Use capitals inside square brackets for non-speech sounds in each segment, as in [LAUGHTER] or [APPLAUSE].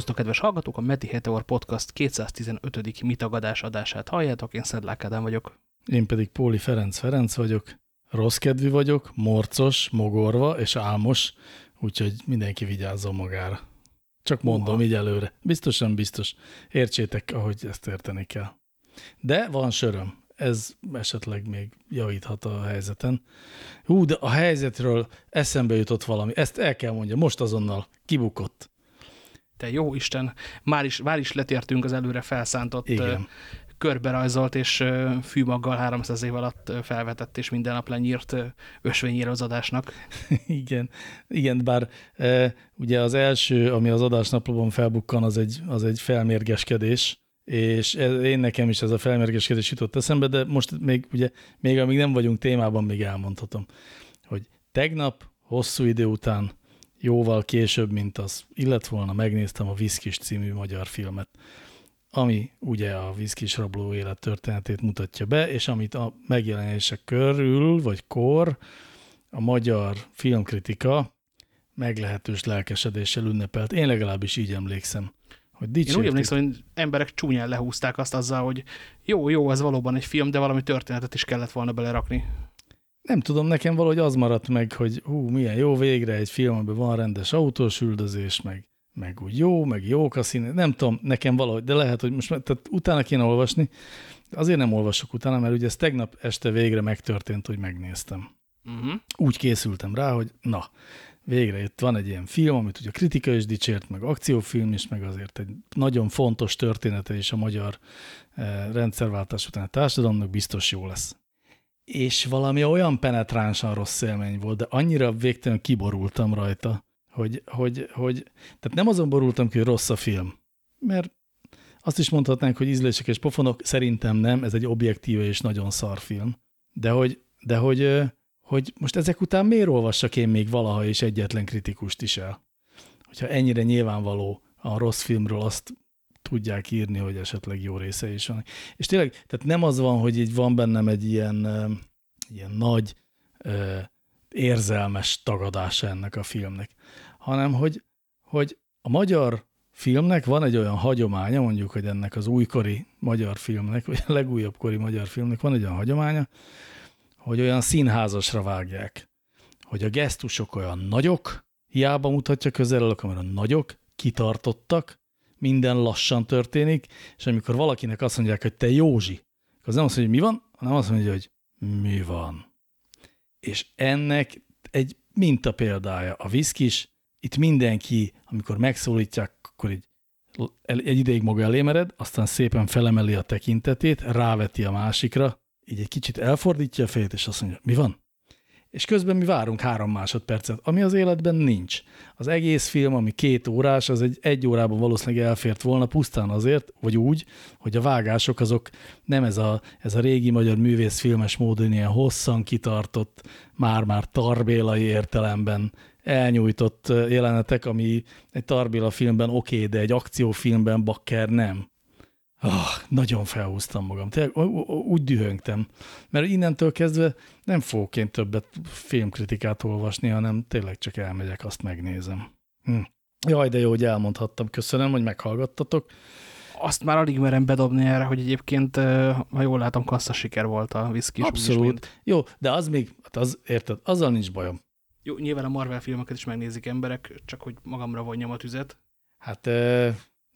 Szervusztok, kedves hallgatók! A Meti Heteor Podcast 215. mitagadás adását halljátok, én Szedlák Ádám vagyok. Én pedig Póli Ferenc Ferenc vagyok. Rossz kedvű vagyok, morcos, mogorva és álmos, úgyhogy mindenki vigyázzon magára. Csak mondom Uha. így előre. Biztosan biztos. Értsétek, ahogy ezt érteni kell. De van söröm. Ez esetleg még javíthat a helyzeten. Hú, de a helyzetről eszembe jutott valami. Ezt el kell mondja, most azonnal kibukott te jó Isten, már is, már is letértünk az előre felszántott Igen. körberajzolt és fűmaggal 300 év alatt felvetett és minden nap lenyírt ösvényére az adásnak. [LAUGHS] Igen, igen bár e, ugye az első, ami az adásnaplóban felbukkan, az egy, az egy felmérgeskedés, és ez, én nekem is ez a felmérgeskedés jutott eszembe, de most még ugye, még amíg nem vagyunk témában, még elmondhatom, hogy tegnap, hosszú idő után jóval később, mint az illet volna, megnéztem a Viszkis című magyar filmet, ami ugye a Viszkis rabló élet történetét mutatja be, és amit a megjelenések körül, vagy kor, a magyar filmkritika meglehetős lelkesedéssel ünnepelt. Én legalábbis így emlékszem. Hogy Én úgy emlékszem, hogy emberek csúnyán lehúzták azt azzal, hogy jó, jó, ez valóban egy film, de valami történetet is kellett volna belerakni nem tudom, nekem valahogy az maradt meg, hogy hú, milyen jó végre egy film, amiben van rendes autós üldözés, meg, meg úgy jó, meg jók a színe. Nem tudom, nekem valahogy, de lehet, hogy most tehát utána kéne olvasni. Azért nem olvasok utána, mert ugye ez tegnap este végre megtörtént, hogy megnéztem. Uh mhm. -huh. Úgy készültem rá, hogy na, végre itt van egy ilyen film, amit ugye a kritika is dicsért, meg akciófilm is, meg azért egy nagyon fontos története is a magyar eh, rendszerváltás után a társadalomnak biztos jó lesz és valami olyan penetránsan rossz élmény volt, de annyira végtelen kiborultam rajta, hogy, hogy, hogy tehát nem azon borultam ki, hogy rossz a film, mert azt is mondhatnánk, hogy ízlések és pofonok, szerintem nem, ez egy objektíve és nagyon szar film. De hogy, de hogy, hogy most ezek után miért olvassak én még valaha is egyetlen kritikust is el? Hogyha ennyire nyilvánvaló a rossz filmről azt tudják írni, hogy esetleg jó része is van. És tényleg, tehát nem az van, hogy így van bennem egy ilyen, ilyen nagy érzelmes tagadása ennek a filmnek, hanem hogy, hogy a magyar filmnek van egy olyan hagyománya, mondjuk, hogy ennek az újkori magyar filmnek, vagy a legújabb kori magyar filmnek van egy olyan hagyománya, hogy olyan színházasra vágják, hogy a gesztusok olyan nagyok, hiába mutatja közelről a nagyok, kitartottak, minden lassan történik, és amikor valakinek azt mondják, hogy te Józsi, az nem azt mondja, hogy mi van, hanem azt mondja, hogy mi van. És ennek egy minta példája a viszkis, itt mindenki, amikor megszólítják, akkor így egy ideig maga elé mered, aztán szépen felemeli a tekintetét, ráveti a másikra, így egy kicsit elfordítja a fejét, és azt mondja, mi van? És közben mi várunk három másodpercet, ami az életben nincs. Az egész film, ami két órás, az egy egy órában valószínűleg elfért volna pusztán azért, vagy úgy, hogy a vágások azok nem ez a, ez a régi magyar művészfilmes módon ilyen hosszan kitartott, már-már tarbélai értelemben elnyújtott jelenetek, ami egy tarbéla filmben oké, okay, de egy akciófilmben bakker nem. Oh, nagyon felhúztam magam. Tényleg úgy dühöngtem. Mert innentől kezdve nem fogok én többet filmkritikát olvasni, hanem tényleg csak elmegyek, azt megnézem. Hm. Jaj, de jó, hogy elmondhattam. Köszönöm, hogy meghallgattatok. Azt már alig merem bedobni erre, hogy egyébként, ha jól látom, kassza siker volt a whisky. Abszolút. Jó, de az még, hát az, érted, azzal nincs bajom. Jó, nyilván a Marvel filmeket is megnézik emberek, csak hogy magamra vonjam a tüzet. Hát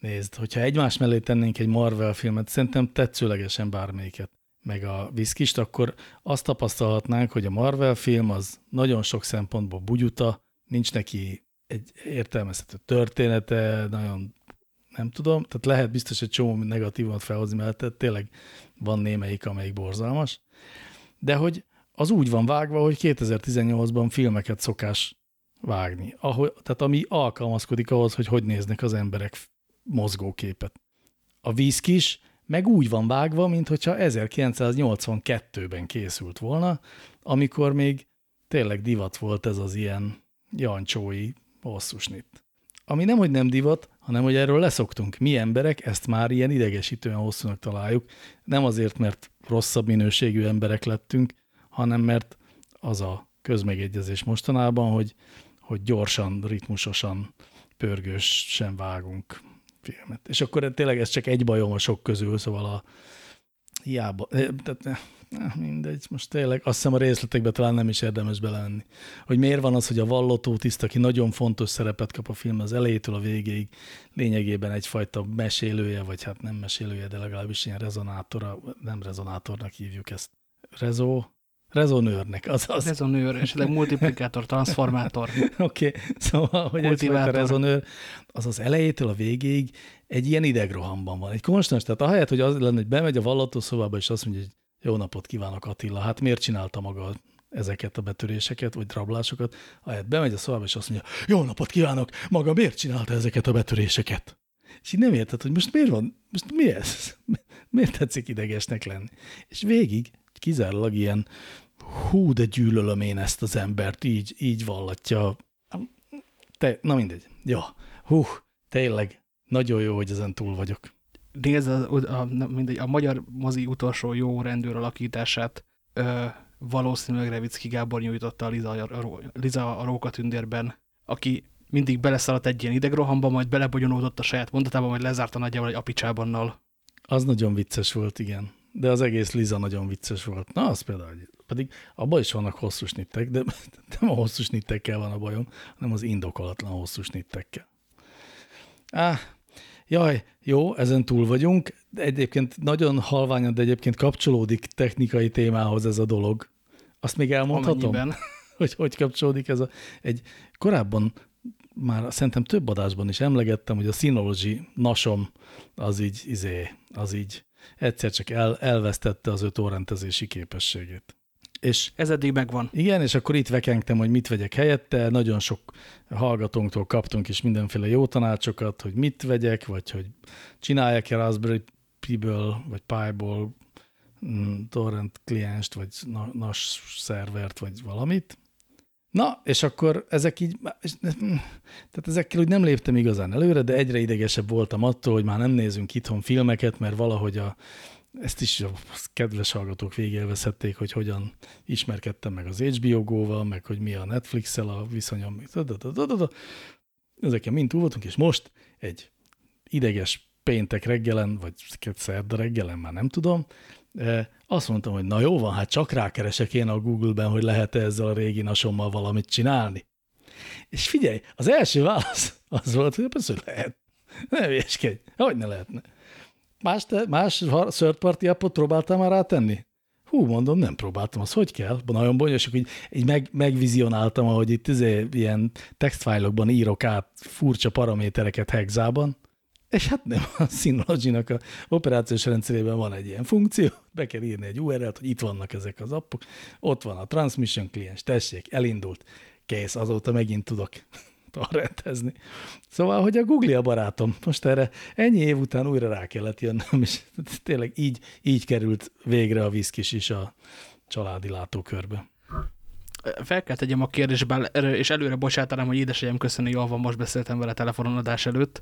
Nézd, hogyha egymás mellé tennénk egy Marvel filmet, szerintem tetszőlegesen bármelyiket, meg a viszkist, akkor azt tapasztalhatnánk, hogy a Marvel film az nagyon sok szempontból bugyuta, nincs neki egy értelmezhető története, nagyon nem tudom, tehát lehet biztos egy csomó negatívat felhozni, mert tényleg van némelyik, amelyik borzalmas, de hogy az úgy van vágva, hogy 2018-ban filmeket szokás vágni, ahol, tehát ami alkalmazkodik ahhoz, hogy hogy néznek az emberek mozgóképet. A vízkis meg úgy van vágva, mintha 1982-ben készült volna, amikor még tényleg divat volt ez az ilyen jancsói hosszúsnit. Ami nem, hogy nem divat, hanem, hogy erről leszoktunk. Mi emberek ezt már ilyen idegesítően hosszúnak találjuk. Nem azért, mert rosszabb minőségű emberek lettünk, hanem mert az a közmegegyezés mostanában, hogy, hogy gyorsan, ritmusosan, pörgősen vágunk filmet. És akkor tényleg ez csak egy bajom a sok közül, szóval a hiába, tehát mindegy, most tényleg azt hiszem a részletekbe talán nem is érdemes belemenni. Hogy miért van az, hogy a vallató tiszt, aki nagyon fontos szerepet kap a film az elejétől a végéig, lényegében egyfajta mesélője, vagy hát nem mesélője, de legalábbis ilyen rezonátora, nem rezonátornak hívjuk ezt. Rezó, rezonőrnek, azaz. Rezonőr, esetleg multiplikátor, transformátor. [LAUGHS] Oké, okay. szóval, hogy egyfajta rezonőr, az az elejétől a végéig egy ilyen idegrohamban van. Egy konstans, tehát ahelyett, hogy az lenne, hogy bemegy a vallató szobába, és azt mondja, hogy jó napot kívánok Attila, hát miért csinálta maga ezeket a betöréseket, vagy rablásokat, ahelyett bemegy a szobába, és azt mondja, jó napot kívánok, maga miért csinálta ezeket a betöréseket? És így nem érted, hogy most miért van, most mi ez? [LAUGHS] Miért tetszik idegesnek lenni? És végig kizárólag ilyen hú, de gyűlölöm én ezt az embert, így, így vallatja. Te, na mindegy. Ja, hú, tényleg, nagyon jó, hogy ezen túl vagyok. Nézd, a, a, mindegy, a magyar mozi utolsó jó rendőr alakítását ö, valószínűleg Revicki Gábor nyújtotta a Liza a, Liza a Rókatündérben, aki mindig beleszaladt egy ilyen idegrohamba, majd belebonyolódott a saját mondatába, majd lezárta nagyjából egy apicsábannal. Az nagyon vicces volt, igen. De az egész Liza nagyon vicces volt. Na, az például, pedig abban is vannak hosszú snittek, de [LAUGHS] nem a hosszú snittekkel van a bajom, hanem az indokolatlan hosszú snittekkel. Á, jaj, jó, ezen túl vagyunk. De egyébként nagyon halványan, de egyébként kapcsolódik technikai témához ez a dolog. Azt még elmondhatom? Amennyiben. [LAUGHS] Hogy hogy kapcsolódik ez a... Egy korábban már szerintem több adásban is emlegettem, hogy a Synology nasom az így, izé, az így egyszer csak el, elvesztette az ő torrentezési képességét. És ez eddig megvan. Igen, és akkor itt vekengtem, hogy mit vegyek helyette. Nagyon sok hallgatónktól kaptunk is mindenféle jó tanácsokat, hogy mit vegyek, vagy hogy csinálják-e Raspberry Pi-ből, vagy Pi-ból mm, torrent klienst, vagy NAS szervert, vagy valamit. Na, és akkor ezek így, tehát ezekkel úgy nem léptem igazán előre, de egyre idegesebb voltam attól, hogy már nem nézünk itthon filmeket, mert valahogy a, ezt is a kedves hallgatók végélvezhették, hogy hogyan ismerkedtem meg az HBO Go-val, meg hogy mi a Netflix-el a viszonyom. Ezeken mind túl voltunk, és most egy ideges péntek reggelen, vagy szerda reggelen, már nem tudom, azt mondtam, hogy na jó van, hát csak rákeresek én a Google-ben, hogy lehet-e ezzel a régi nasommal valamit csinálni. És figyelj, az első válasz az volt, hogy persze, hogy lehet. Ne véskedj, hogy ne lehetne. Más, te, más third party appot próbáltál már rátenni? Hú, mondom, nem próbáltam, az hogy kell? Nagyon bonyolos, hogy így meg, megvizionáltam, ahogy itt izé, ilyen textfájlokban írok át furcsa paramétereket hexában, és hát nem, a Synology-nak a operációs rendszerében van egy ilyen funkció, be kell írni egy URL-t, hogy itt vannak ezek az appok, ott van a transmission kliens, tessék, elindult, kész, azóta megint tudok [LAUGHS] torrentezni. Szóval, hogy a Google a barátom, most erre ennyi év után újra rá kellett jönnöm, és [LAUGHS] tényleg így, így került végre a viszkis is a családi látókörbe fel kell tegyem a kérdésben, és előre bocsátanám, hogy édesanyám köszönni, jól van, most beszéltem vele telefonon adás előtt.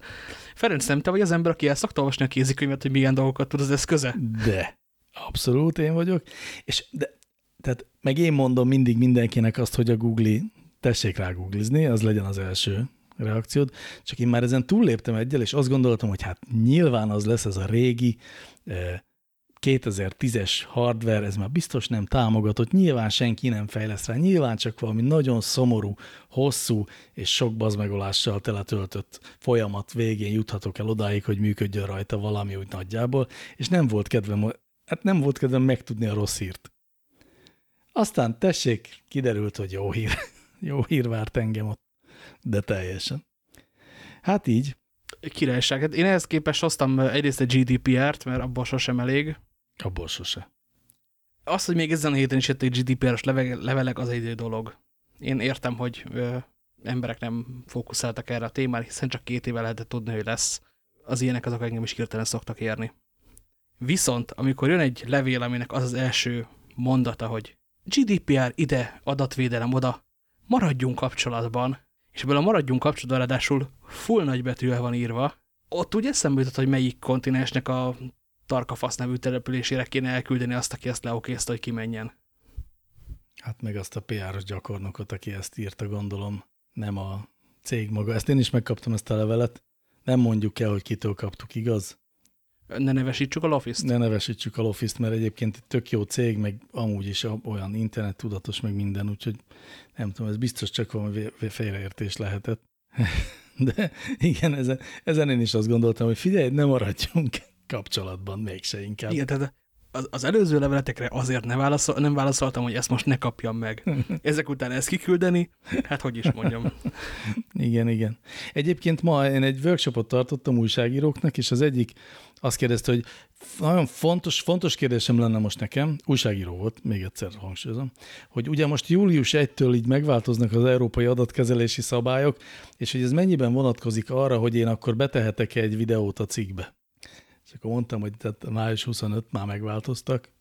Ferenc, nem te vagy az ember, aki el szokta olvasni a kézikönyvet, hogy milyen dolgokat tud az eszköze? De, abszolút én vagyok. És de, tehát meg én mondom mindig mindenkinek azt, hogy a Google, tessék rá googlizni, az legyen az első reakciód. Csak én már ezen túlléptem egyel, és azt gondoltam, hogy hát nyilván az lesz ez a régi, eh, 2010-es hardware, ez már biztos nem támogatott, nyilván senki nem fejleszt rá, nyilván csak valami nagyon szomorú, hosszú és sok bazmegolással teletöltött folyamat végén juthatok el odáig, hogy működjön rajta valami úgy nagyjából, és nem volt kedvem, hát nem volt kedvem megtudni a rossz hírt. Aztán tessék, kiderült, hogy jó hír, [LAUGHS] jó hír várt engem ott, de teljesen. Hát így. Királyság. Hát én ehhez képest hoztam egyrészt egy GDPR-t, mert abból sosem elég, Abból sose. Az, hogy még ezen a héten is jöttek GDPR-os levelek, az egy dolog. Én értem, hogy ö, emberek nem fókuszáltak erre a témára, hiszen csak két éve lehetett tudni, hogy lesz. Az ilyenek azok engem is hirtelen szoktak érni. Viszont, amikor jön egy levél, aminek az az első mondata, hogy GDPR ide, adatvédelem oda, maradjunk kapcsolatban, és ebből a maradjunk kapcsolatban ráadásul full nagybetűvel van írva, ott úgy eszembe jutott, hogy melyik kontinensnek a Tarkafasz nevű településére kéne elküldeni azt, aki ezt leokézta, hogy kimenjen. Hát meg azt a PR-os gyakornokot, aki ezt írta, gondolom, nem a cég maga. Ezt én is megkaptam ezt a levelet, Nem mondjuk el, hogy kitől kaptuk, igaz? Ne nevesítsük a Lofist? Ne nevesítsük a Lofist, mert egyébként tök jó cég, meg amúgy is olyan internet tudatos, meg minden, úgyhogy nem tudom, ez biztos csak valami félreértés lehetett. [LAUGHS] De igen, ezen, ezen én is azt gondoltam, hogy figyelj, nem maradjunk kapcsolatban mégse inkább. Igen, tehát az, az előző leveletekre azért nem, válaszol, nem válaszoltam, hogy ezt most ne kapjam meg. [LAUGHS] Ezek után ezt kiküldeni, hát hogy is mondjam. [LAUGHS] igen, igen. Egyébként ma én egy workshopot tartottam újságíróknak, és az egyik azt kérdezte, hogy nagyon fontos, fontos kérdésem lenne most nekem, újságíró volt, még egyszer hangsúlyozom, hogy ugye most július 1-től így megváltoznak az európai adatkezelési szabályok, és hogy ez mennyiben vonatkozik arra, hogy én akkor betehetek -e egy videót a cikkbe. És akkor mondtam, hogy tehát május 25 már megváltoztak.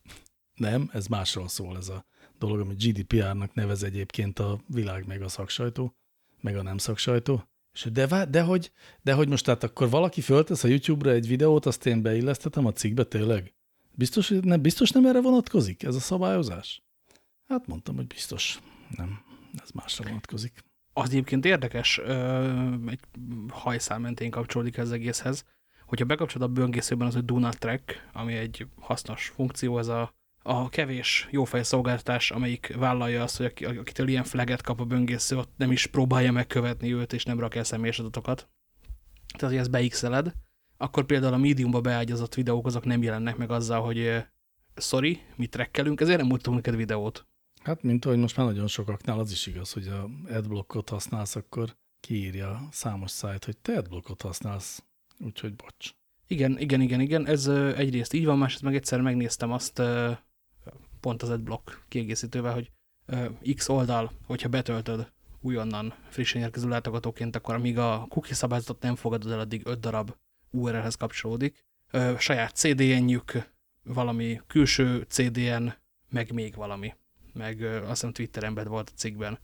Nem, ez másról szól ez a dolog, amit GDPR-nak nevez egyébként a világ meg a szaksajtó, meg a nem szaksajtó. És de, de, hogy, de hogy most tehát akkor valaki föltesz a YouTube-ra egy videót, azt én beillesztetem a cikkbe tényleg? Biztos, nem, biztos nem erre vonatkozik ez a szabályozás? Hát mondtam, hogy biztos. Nem, ez másra vonatkozik. Az egyébként érdekes, egy hajszál mentén kapcsolódik az egészhez, hogyha bekapcsolod a böngészőben az, hogy Do Not Track, ami egy hasznos funkció, ez a, a kevés jófej szolgáltatás, amelyik vállalja azt, hogy akitől ilyen flaget kap a böngésző, ott nem is próbálja megkövetni őt, és nem rak el személyes adatokat. Tehát, hogy ezt beixeled, akkor például a médiumba beágyazott videók azok nem jelennek meg azzal, hogy sorry, mi trekkelünk, ezért nem mutatunk neked videót. Hát, mint ahogy most már nagyon sokaknál az is igaz, hogy a adblockot használsz, akkor kiírja számos szájt, hogy te adblockot használsz. Úgyhogy bocs. Igen, igen, igen, igen. Ez egyrészt így van, másrészt meg egyszer megnéztem azt pont az adblock kiegészítővel, hogy X oldal, hogyha betöltöd újonnan frissen érkező látogatóként, akkor amíg a cookie szabályzatot nem fogadod el, addig 5 darab URL-hez kapcsolódik. Saját CDN-jük, valami külső CDN, meg még valami. Meg azt hiszem Twitter embed volt a cikkben.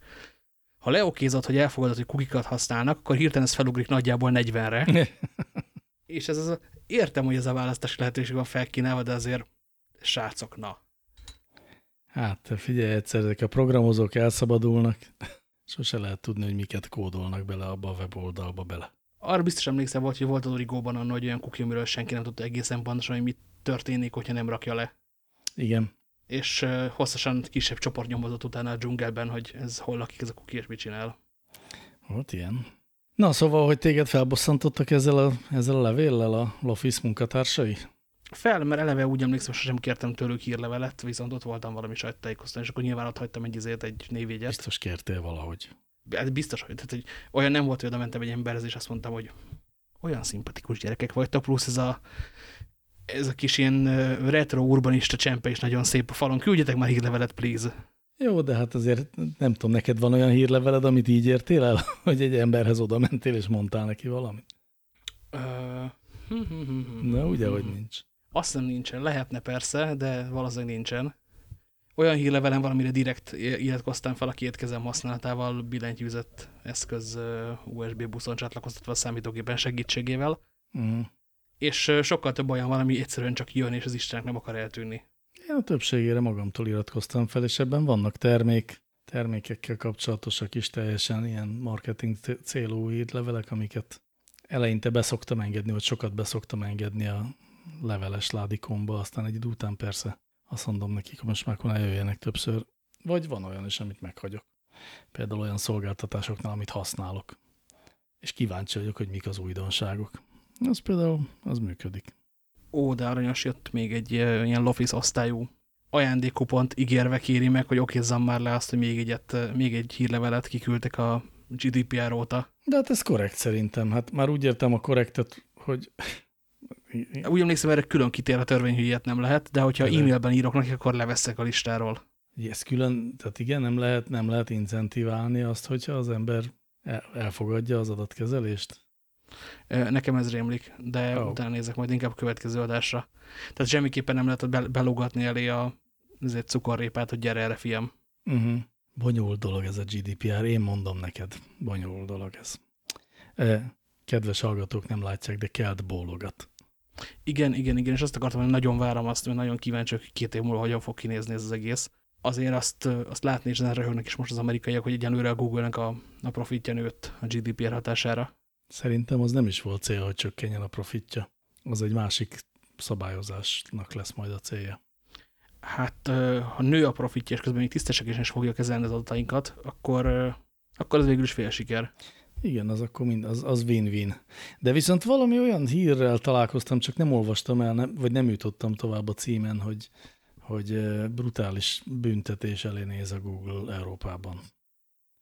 Ha leokézod, hogy elfogadod, hogy kukikat használnak, akkor hirtelen ez felugrik nagyjából 40-re. [LAUGHS] és ez az, értem, hogy ez a választási lehetőség van felkínálva, de azért srácok, na. Hát figyelj, egyszer ezek a programozók elszabadulnak, [LAUGHS] sose lehet tudni, hogy miket kódolnak bele abba a weboldalba bele. Arra biztos emlékszem volt, hogy volt az Origóban annak, hogy olyan kuki, amiről senki nem tudta egészen pontosan, hogy mit történik, hogyha nem rakja le. Igen. És hosszasan kisebb csoport nyomozott utána a dzsungelben, hogy ez hol lakik ez a kuki, és mit csinál. Volt ilyen. Na, szóval, hogy téged felbosszantottak ezzel a, ezzel a levéllel a Lofis munkatársai? Fel, mert eleve úgy emlékszem, sosem kértem tőlük hírlevelet, viszont ott voltam valami sajtótájékoztatón, és akkor nyilván ott hagytam egy izét, egy névjegyet. Biztos kértél valahogy. Hát biztos, hogy, tehát, hogy olyan nem volt, hogy oda mentem egy emberhez, és azt mondtam, hogy olyan szimpatikus gyerekek vagytok, plusz ez a, ez a kis ilyen retro urbanista csempe is nagyon szép a falon. Küldjetek már hírlevelet, please. Jó, de hát azért nem tudom, neked van olyan hírleveled, amit így értél el, [LAUGHS] hogy egy emberhez oda mentél és mondtál neki valamit? Uh, Na, ugye, hogy nincs. Azt nem nincsen. Lehetne persze, de valószínűleg nincsen. Olyan hírlevelem van, amire direkt iratkoztam fel a két kezem használatával billentyűzött eszköz USB buszon csatlakoztatva a számítógépen segítségével. Uh. És sokkal több olyan van, ami egyszerűen csak jön, és az Istennek nem akar eltűnni. Én a többségére magamtól iratkoztam fel, és ebben vannak termék, termékekkel kapcsolatosak is teljesen ilyen marketing célú levelek, amiket eleinte beszoktam engedni, vagy sokat beszoktam engedni a leveles ládikomba, aztán egy idő után persze azt mondom nekik, hogy most már akkor jöjjenek többször, vagy van olyan is, amit meghagyok. Például olyan szolgáltatásoknál, amit használok. És kíváncsi vagyok, hogy mik az újdonságok. Az például, az működik ó, de aranyos jött még egy ilyen Lofis osztályú ajándékkupont ígérve kéri meg, hogy okézzam már le azt, hogy még, egyet, még egy hírlevelet kiküldtek a GDPR óta. De hát ez korrekt szerintem. Hát már úgy értem a korrektet, hogy... Úgy emlékszem, erre külön kitér a törvény, hogy ilyet nem lehet, de hogyha e-mailben írok neki, akkor leveszek a listáról. Ez külön, tehát igen, nem lehet, nem lehet incentiválni azt, hogyha az ember elfogadja az adatkezelést? Nekem ez rémlik, de oh. utána nézek majd inkább a következő adásra. Tehát semmiképpen nem lehet belogatni elé a ezért cukorrépát, hogy gyere erre, fiam. Uh mhm. -huh. Bonyolult dolog ez a GDPR, én mondom neked, bonyolult dolog ez. Kedves hallgatók nem látják, de kelt bólogat. Igen, igen, igen, és azt akartam, hogy nagyon várom azt, hogy nagyon kíváncsi, hogy két év múlva hogyan fog kinézni ez az egész. Azért azt, azt látni, és röhögnek is most az amerikaiak, hogy egyenlőre a Google-nek a, a profitja nőtt a GDPR hatására. Szerintem az nem is volt cél, hogy csökkenjen a profitja. Az egy másik szabályozásnak lesz majd a célja. Hát, ha nő a profitja, és közben még tisztességesen is fogja kezelni az adatainkat, akkor, akkor az végül is fél siker. Igen, az akkor mind, az, az win-win. De viszont valami olyan hírrel találkoztam, csak nem olvastam el, nem, vagy nem jutottam tovább a címen, hogy, hogy brutális büntetés elé néz a Google Európában.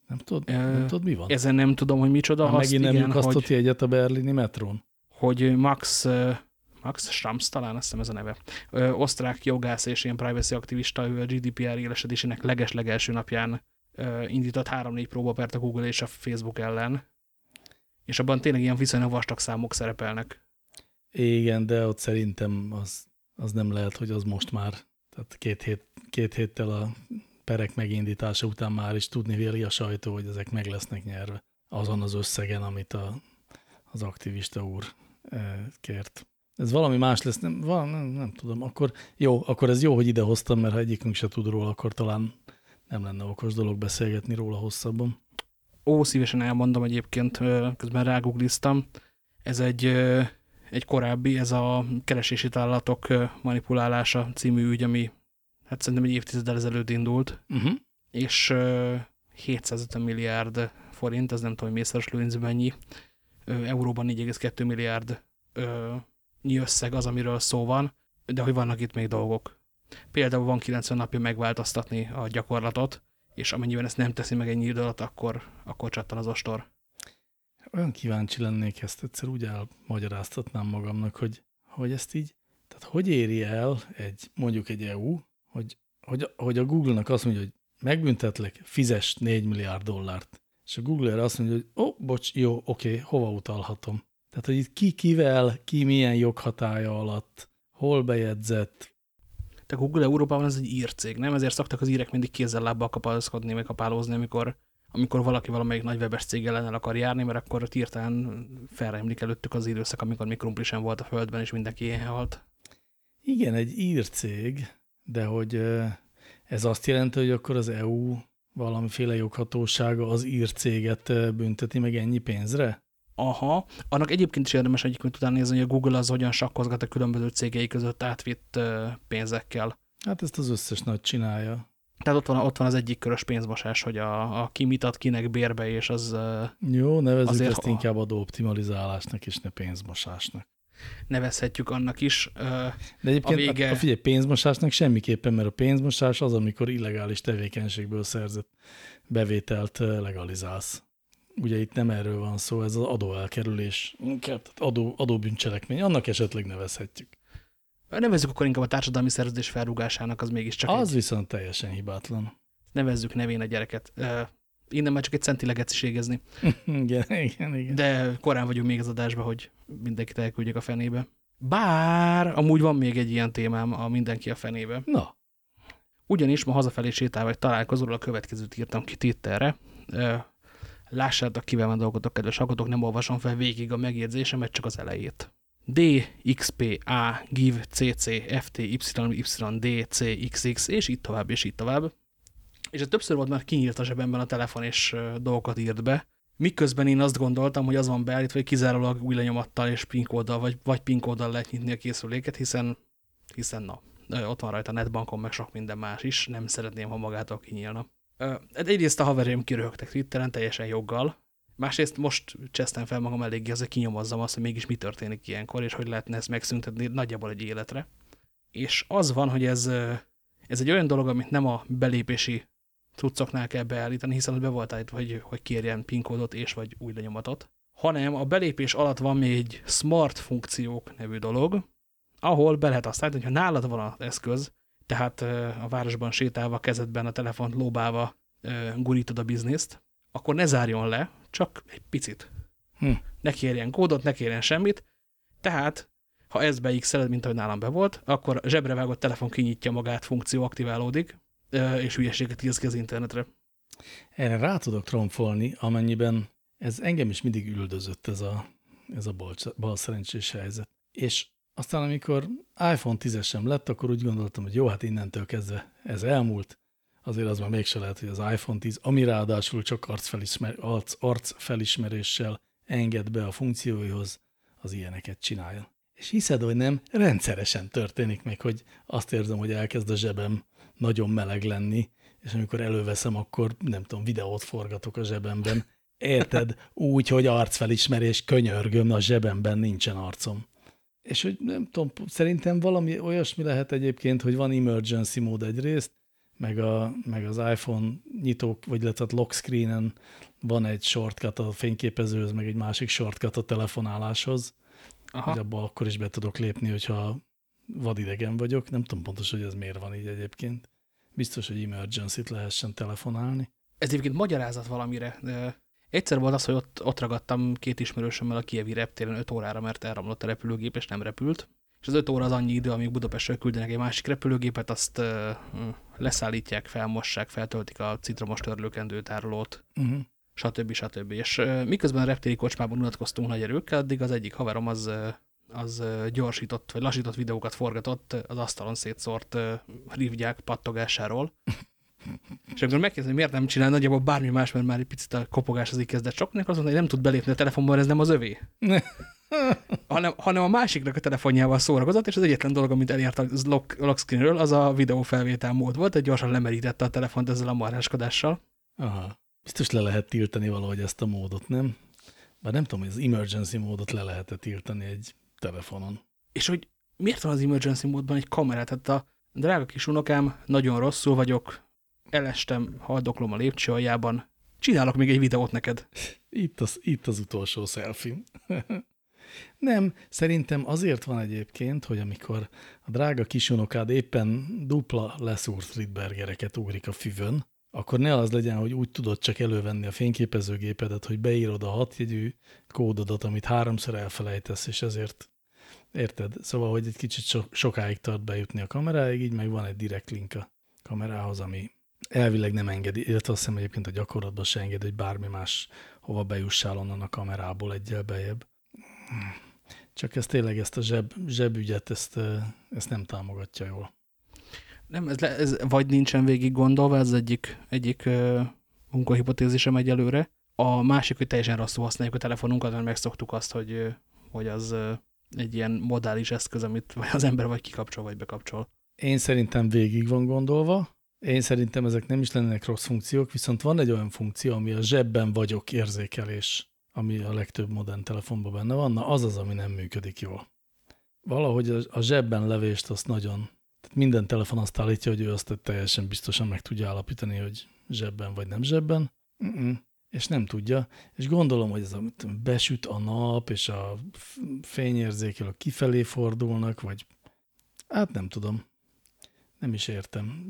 Nem tudod, e, nem tudod mi van? Ezen nem tudom, hogy micsoda. Ha megint nem lyukasztott egyet a berlini metrón? Hogy Max, Max Schramm, talán azt hiszem ez a neve, ö, osztrák jogász és ilyen privacy aktivista, ő a GDPR élesedésének leges-legelső napján ö, indított három-négy próbapert a Google és a Facebook ellen, és abban tényleg ilyen viszonylag vastag számok szerepelnek. Igen, de ott szerintem az, az nem lehet, hogy az most már, tehát két, hét, két héttel a perek megindítása után már is tudni véli a sajtó, hogy ezek meg lesznek nyerve azon az összegen, amit a, az aktivista úr e, kért. Ez valami más lesz, nem, valami, nem, nem tudom, akkor jó, akkor ez jó, hogy ide hoztam, mert ha egyikünk se tud róla, akkor talán nem lenne okos dolog beszélgetni róla hosszabban. Ó, szívesen elmondom egyébként, közben rágugliztam. Ez egy, egy korábbi, ez a keresési találatok manipulálása című ügy, ami hát szerintem egy évtizeddel ezelőtt indult, uh -huh. és 750 milliárd forint, ez nem tudom, hogy mészáros lőnc mennyi, euróban 4,2 milliárd összeg az, amiről szó van, de hogy vannak itt még dolgok. Például van 90 napja megváltoztatni a gyakorlatot, és amennyiben ezt nem teszi meg ennyi idő alatt, akkor, akkor csattan az ostor. Olyan kíváncsi lennék ezt egyszer úgy elmagyaráztatnám magamnak, hogy, hogy ezt így, tehát hogy éri el egy, mondjuk egy EU, hogy, hogy, hogy a Google-nak azt mondja, hogy megbüntetlek, fizes 4 milliárd dollárt. És a Google erre azt mondja, hogy ó, oh, bocs, jó, oké, okay, hova utalhatom. Tehát, hogy itt ki kivel, ki milyen joghatája alatt, hol bejegyzett. De Google Európában ez egy írcég, nem? Ezért szoktak az írek mindig kézzel lábbal kapaszkodni, meg kapálózni, amikor, amikor valaki valamelyik nagy webes cég ellen el akar járni, mert akkor hirtelen felreemlik előttük az időszak, amikor még krumpli sem volt a földben, és mindenki ilyen halt. Igen, egy írcég, de hogy ez azt jelenti, hogy akkor az EU valamiféle joghatósága az ír céget bünteti meg ennyi pénzre? Aha, annak egyébként is érdemes egyébként utána nézni, hogy a Google az hogyan sakkozgat a különböző cégei között átvitt pénzekkel. Hát ezt az összes nagy csinálja. Tehát ott van, ott van az egyik körös pénzmosás, hogy a, a ki mit ad kinek bérbe, és az... Jó, nevezzük azért, ezt inkább adóoptimalizálásnak, és ne pénzmosásnak nevezhetjük annak is. De egyébként a, vége... a figyelj, pénzmosásnak semmiképpen, mert a pénzmosás az, amikor illegális tevékenységből szerzett bevételt legalizálsz. Ugye itt nem erről van szó, ez az adóelkerülés, inkább adó, adóbűncselekmény, annak esetleg nevezhetjük. Nevezzük akkor inkább a társadalmi szerződés felrúgásának, az mégiscsak Az egy... viszont teljesen hibátlan. Nevezzük nevén a gyereket innen már csak egy centi legeciségezni. [LAUGHS] igen, igen, igen. De korán vagyunk még az adásban, hogy mindenkit elküldjek a fenébe. Bár amúgy van még egy ilyen témám a mindenki a fenébe. Na. Ugyanis ma hazafelé sétálva egy találkozóról a következőt írtam ki Twitterre. Lássátok, kivel van dolgotok, kedves hallgatók, nem olvasom fel végig a megjegyzésemet, csak az elejét. D, X, P, A, GIV, CC, FT, Y, Y, D, C, XX, és így tovább, és így tovább és ez többször volt már kinyílt a zsebemben a telefon, és dolgokat írt be. Miközben én azt gondoltam, hogy az van beállítva, hogy kizárólag új lenyomattal és PIN kóddal, vagy, vagy PIN kóddal lehet nyitni a készüléket, hiszen, hiszen na, ott van rajta netbankon, meg sok minden más is, nem szeretném, ha magától kinyílna. Egyrészt a haverjaim kiröhögtek Twitteren teljesen joggal, másrészt most csesztem fel magam eléggé, azért kinyomozzam azt, hogy mégis mi történik ilyenkor, és hogy lehetne ezt megszüntetni nagyjából egy életre. És az van, hogy ez, ez egy olyan dolog, amit nem a belépési cuccoknál kell beállítani, hiszen az be volt állítva, hogy, hogy kérjen PIN kódot és vagy új lenyomatot, hanem a belépés alatt van még egy smart funkciók nevű dolog, ahol be lehet azt állítani, hogy ha nálad van az eszköz, tehát a városban sétálva, kezedben a telefont lóbálva gurítod a bizniszt, akkor ne zárjon le, csak egy picit. Hm. Ne kérjen kódot, ne kérjen semmit. Tehát, ha ez beixeled, mint ahogy nálam be volt, akkor zsebre vágott telefon kinyitja magát, funkció aktiválódik, és hülyeséget írsz ki az internetre. Erre rá tudok tromfolni, amennyiben ez engem is mindig üldözött ez a, ez a bal, bal szerencsés helyzet. És aztán, amikor iPhone 10-esem lett, akkor úgy gondoltam, hogy jó, hát innentől kezdve ez elmúlt, azért az már mégse lehet, hogy az iPhone 10, ami ráadásul csak arcfelismer, arc, arcfelismeréssel enged be a funkcióihoz, az ilyeneket csinálja. És hiszed, hogy nem, rendszeresen történik meg, hogy azt érzem, hogy elkezd a zsebem nagyon meleg lenni, és amikor előveszem, akkor nem tudom, videót forgatok a zsebemben. Érted? Úgy, hogy arcfelismerés, könyörgöm, a zsebemben nincsen arcom. És hogy nem tudom, szerintem valami olyasmi lehet egyébként, hogy van emergency mód egyrészt, meg, a, meg az iPhone nyitók, vagy illetve lock screenen van egy shortcut a fényképezőhöz, meg egy másik shortcut a telefonáláshoz, Aha. hogy abba akkor is be tudok lépni, hogyha vadidegen vagyok. Nem tudom pontosan, hogy ez miért van így egyébként. Biztos, hogy emergency-t lehessen telefonálni. Ez egyébként magyarázat valamire. De egyszer volt az, hogy ott, ott ragadtam két ismerősömmel a Kievi reptéren 5 órára, mert elromlott a repülőgép, és nem repült. És az 5 óra az annyi idő, amíg Budapestről küldenek egy másik repülőgépet, azt uh, leszállítják, felmossák, feltöltik a citromos törlőkendőtárolót, uh -huh. Stb. stb. És miközben a reptéri kocsmában unatkoztunk nagy erőkkel, addig az egyik haverom az az gyorsított, vagy lassított videókat forgatott az asztalon szétszórt rivgyák pattogásáról. És akkor megkérdezem, hogy miért nem csinál nagyjából bármi más, mert már egy picit a kopogás az így kezdett soknak, azt mondta, hogy nem tud belépni a telefonban, ez nem az övé. [LAUGHS] hanem, hanem a másiknak a telefonjával szórakozott, és az egyetlen dolog, amit elért a lock, lock screenről, az a videófelvétel mód volt, egy gyorsan lemerítette a telefont ezzel a marháskodással. Aha. Biztos le lehet tiltani valahogy ezt a módot, nem? Bár nem tudom, hogy az emergency módot le lehet -e tiltani egy telefonon. És hogy miért van az emergency módban egy kamera? Tehát a drága kis unokám, nagyon rosszul vagyok, elestem, haldoklom a lépcső aljában, csinálok még egy videót neked. Itt az, itt az utolsó selfie. [LAUGHS] Nem, szerintem azért van egyébként, hogy amikor a drága kisunokád éppen dupla leszúrt Friedbergereket ugrik a füvön, akkor ne az legyen, hogy úgy tudod csak elővenni a fényképezőgépedet, hogy beírod a hatjegyű kódodat, amit háromszor elfelejtesz, és ezért érted? Szóval, hogy egy kicsit so sokáig tart bejutni a kameráig, így meg van egy direkt link a kamerához, ami elvileg nem engedi, illetve azt hiszem egyébként a gyakorlatban se engedi, hogy bármi más hova bejussál onnan a kamerából egyel bejebb. Csak ez tényleg ezt a zseb, zsebügyet, ezt, ezt nem támogatja jól. Nem, ez, le, ez vagy nincsen végig gondolva, ez egyik, egyik uh, munkahipotézisem egyelőre. A másik, hogy teljesen rosszul használjuk a telefonunkat, mert megszoktuk azt, hogy, hogy az egy ilyen modális eszköz, amit vagy az ember vagy kikapcsol, vagy bekapcsol. Én szerintem végig van gondolva. Én szerintem ezek nem is lennének rossz funkciók, viszont van egy olyan funkció, ami a zsebben vagyok érzékelés ami a legtöbb modern telefonban benne van, na az az, ami nem működik jól. Valahogy a zsebben levést azt nagyon, minden telefon azt állítja, hogy ő azt teljesen biztosan meg tudja állapítani, hogy zsebben vagy nem zsebben, mm -mm. és nem tudja, és gondolom, hogy ez a, besüt a nap, és a fényérzékelő kifelé fordulnak, vagy hát nem tudom, nem is értem.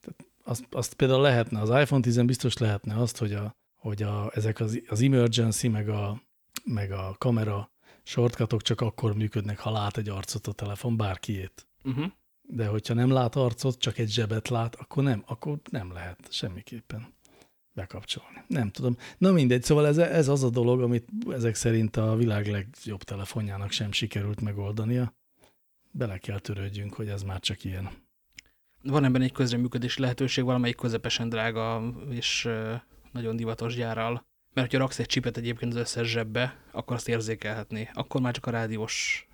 Tehát azt, azt például lehetne, az iPhone 10 biztos lehetne azt, hogy a, hogy a, ezek az, az emergency, meg a, meg a kamera shortcutok csak akkor működnek, ha lát egy arcot a telefon, bárkiét. Uh -huh. De hogyha nem lát arcot, csak egy zsebet lát, akkor nem, akkor nem lehet semmiképpen bekapcsolni. Nem tudom. Na mindegy, szóval ez, ez az a dolog, amit ezek szerint a világ legjobb telefonjának sem sikerült megoldania. Bele kell törődjünk, hogy ez már csak ilyen. Van ebben egy közreműködési lehetőség, valamelyik közepesen drága és nagyon divatos gyárral. Mert ha raksz egy csipet egyébként az összes zsebbe, akkor azt érzékelhetné. Akkor már csak a rádiós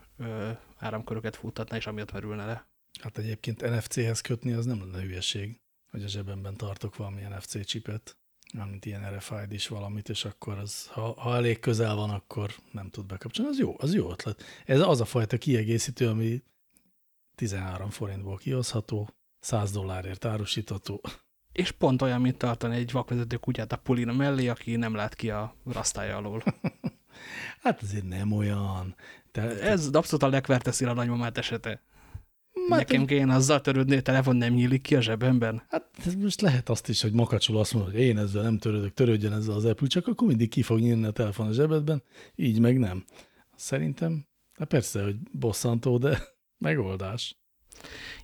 áramköröket futtatná, és amiatt merülne le. Hát egyébként NFC-hez kötni az nem lenne hülyeség, hogy a zsebemben tartok valami NFC csipet, mármint ilyen RFID is valamit, és akkor az, ha, ha elég közel van, akkor nem tud bekapcsolni. Az jó, az jó ötlet. Ez az a fajta kiegészítő, ami 13 forintból kihozható, 100 dollárért árusítható, és pont olyan, mint tartani egy vakvezető kutyát a pulina mellé, aki nem lát ki a rasztája alól. [LAUGHS] hát azért nem olyan. Te, Ez te... abszolút a legverteszél a nagymamát esete. Már Nekem te... kéne azzal törődni, a telefon nem nyílik ki a zsebemben. Hát most lehet azt is, hogy makacsul azt mondod, hogy én ezzel nem törődök, törődjön ezzel az Apple, csak akkor mindig ki fog nyílni a telefon a zsebedben, így meg nem. Szerintem, hát persze, hogy bosszantó, de [LAUGHS] megoldás.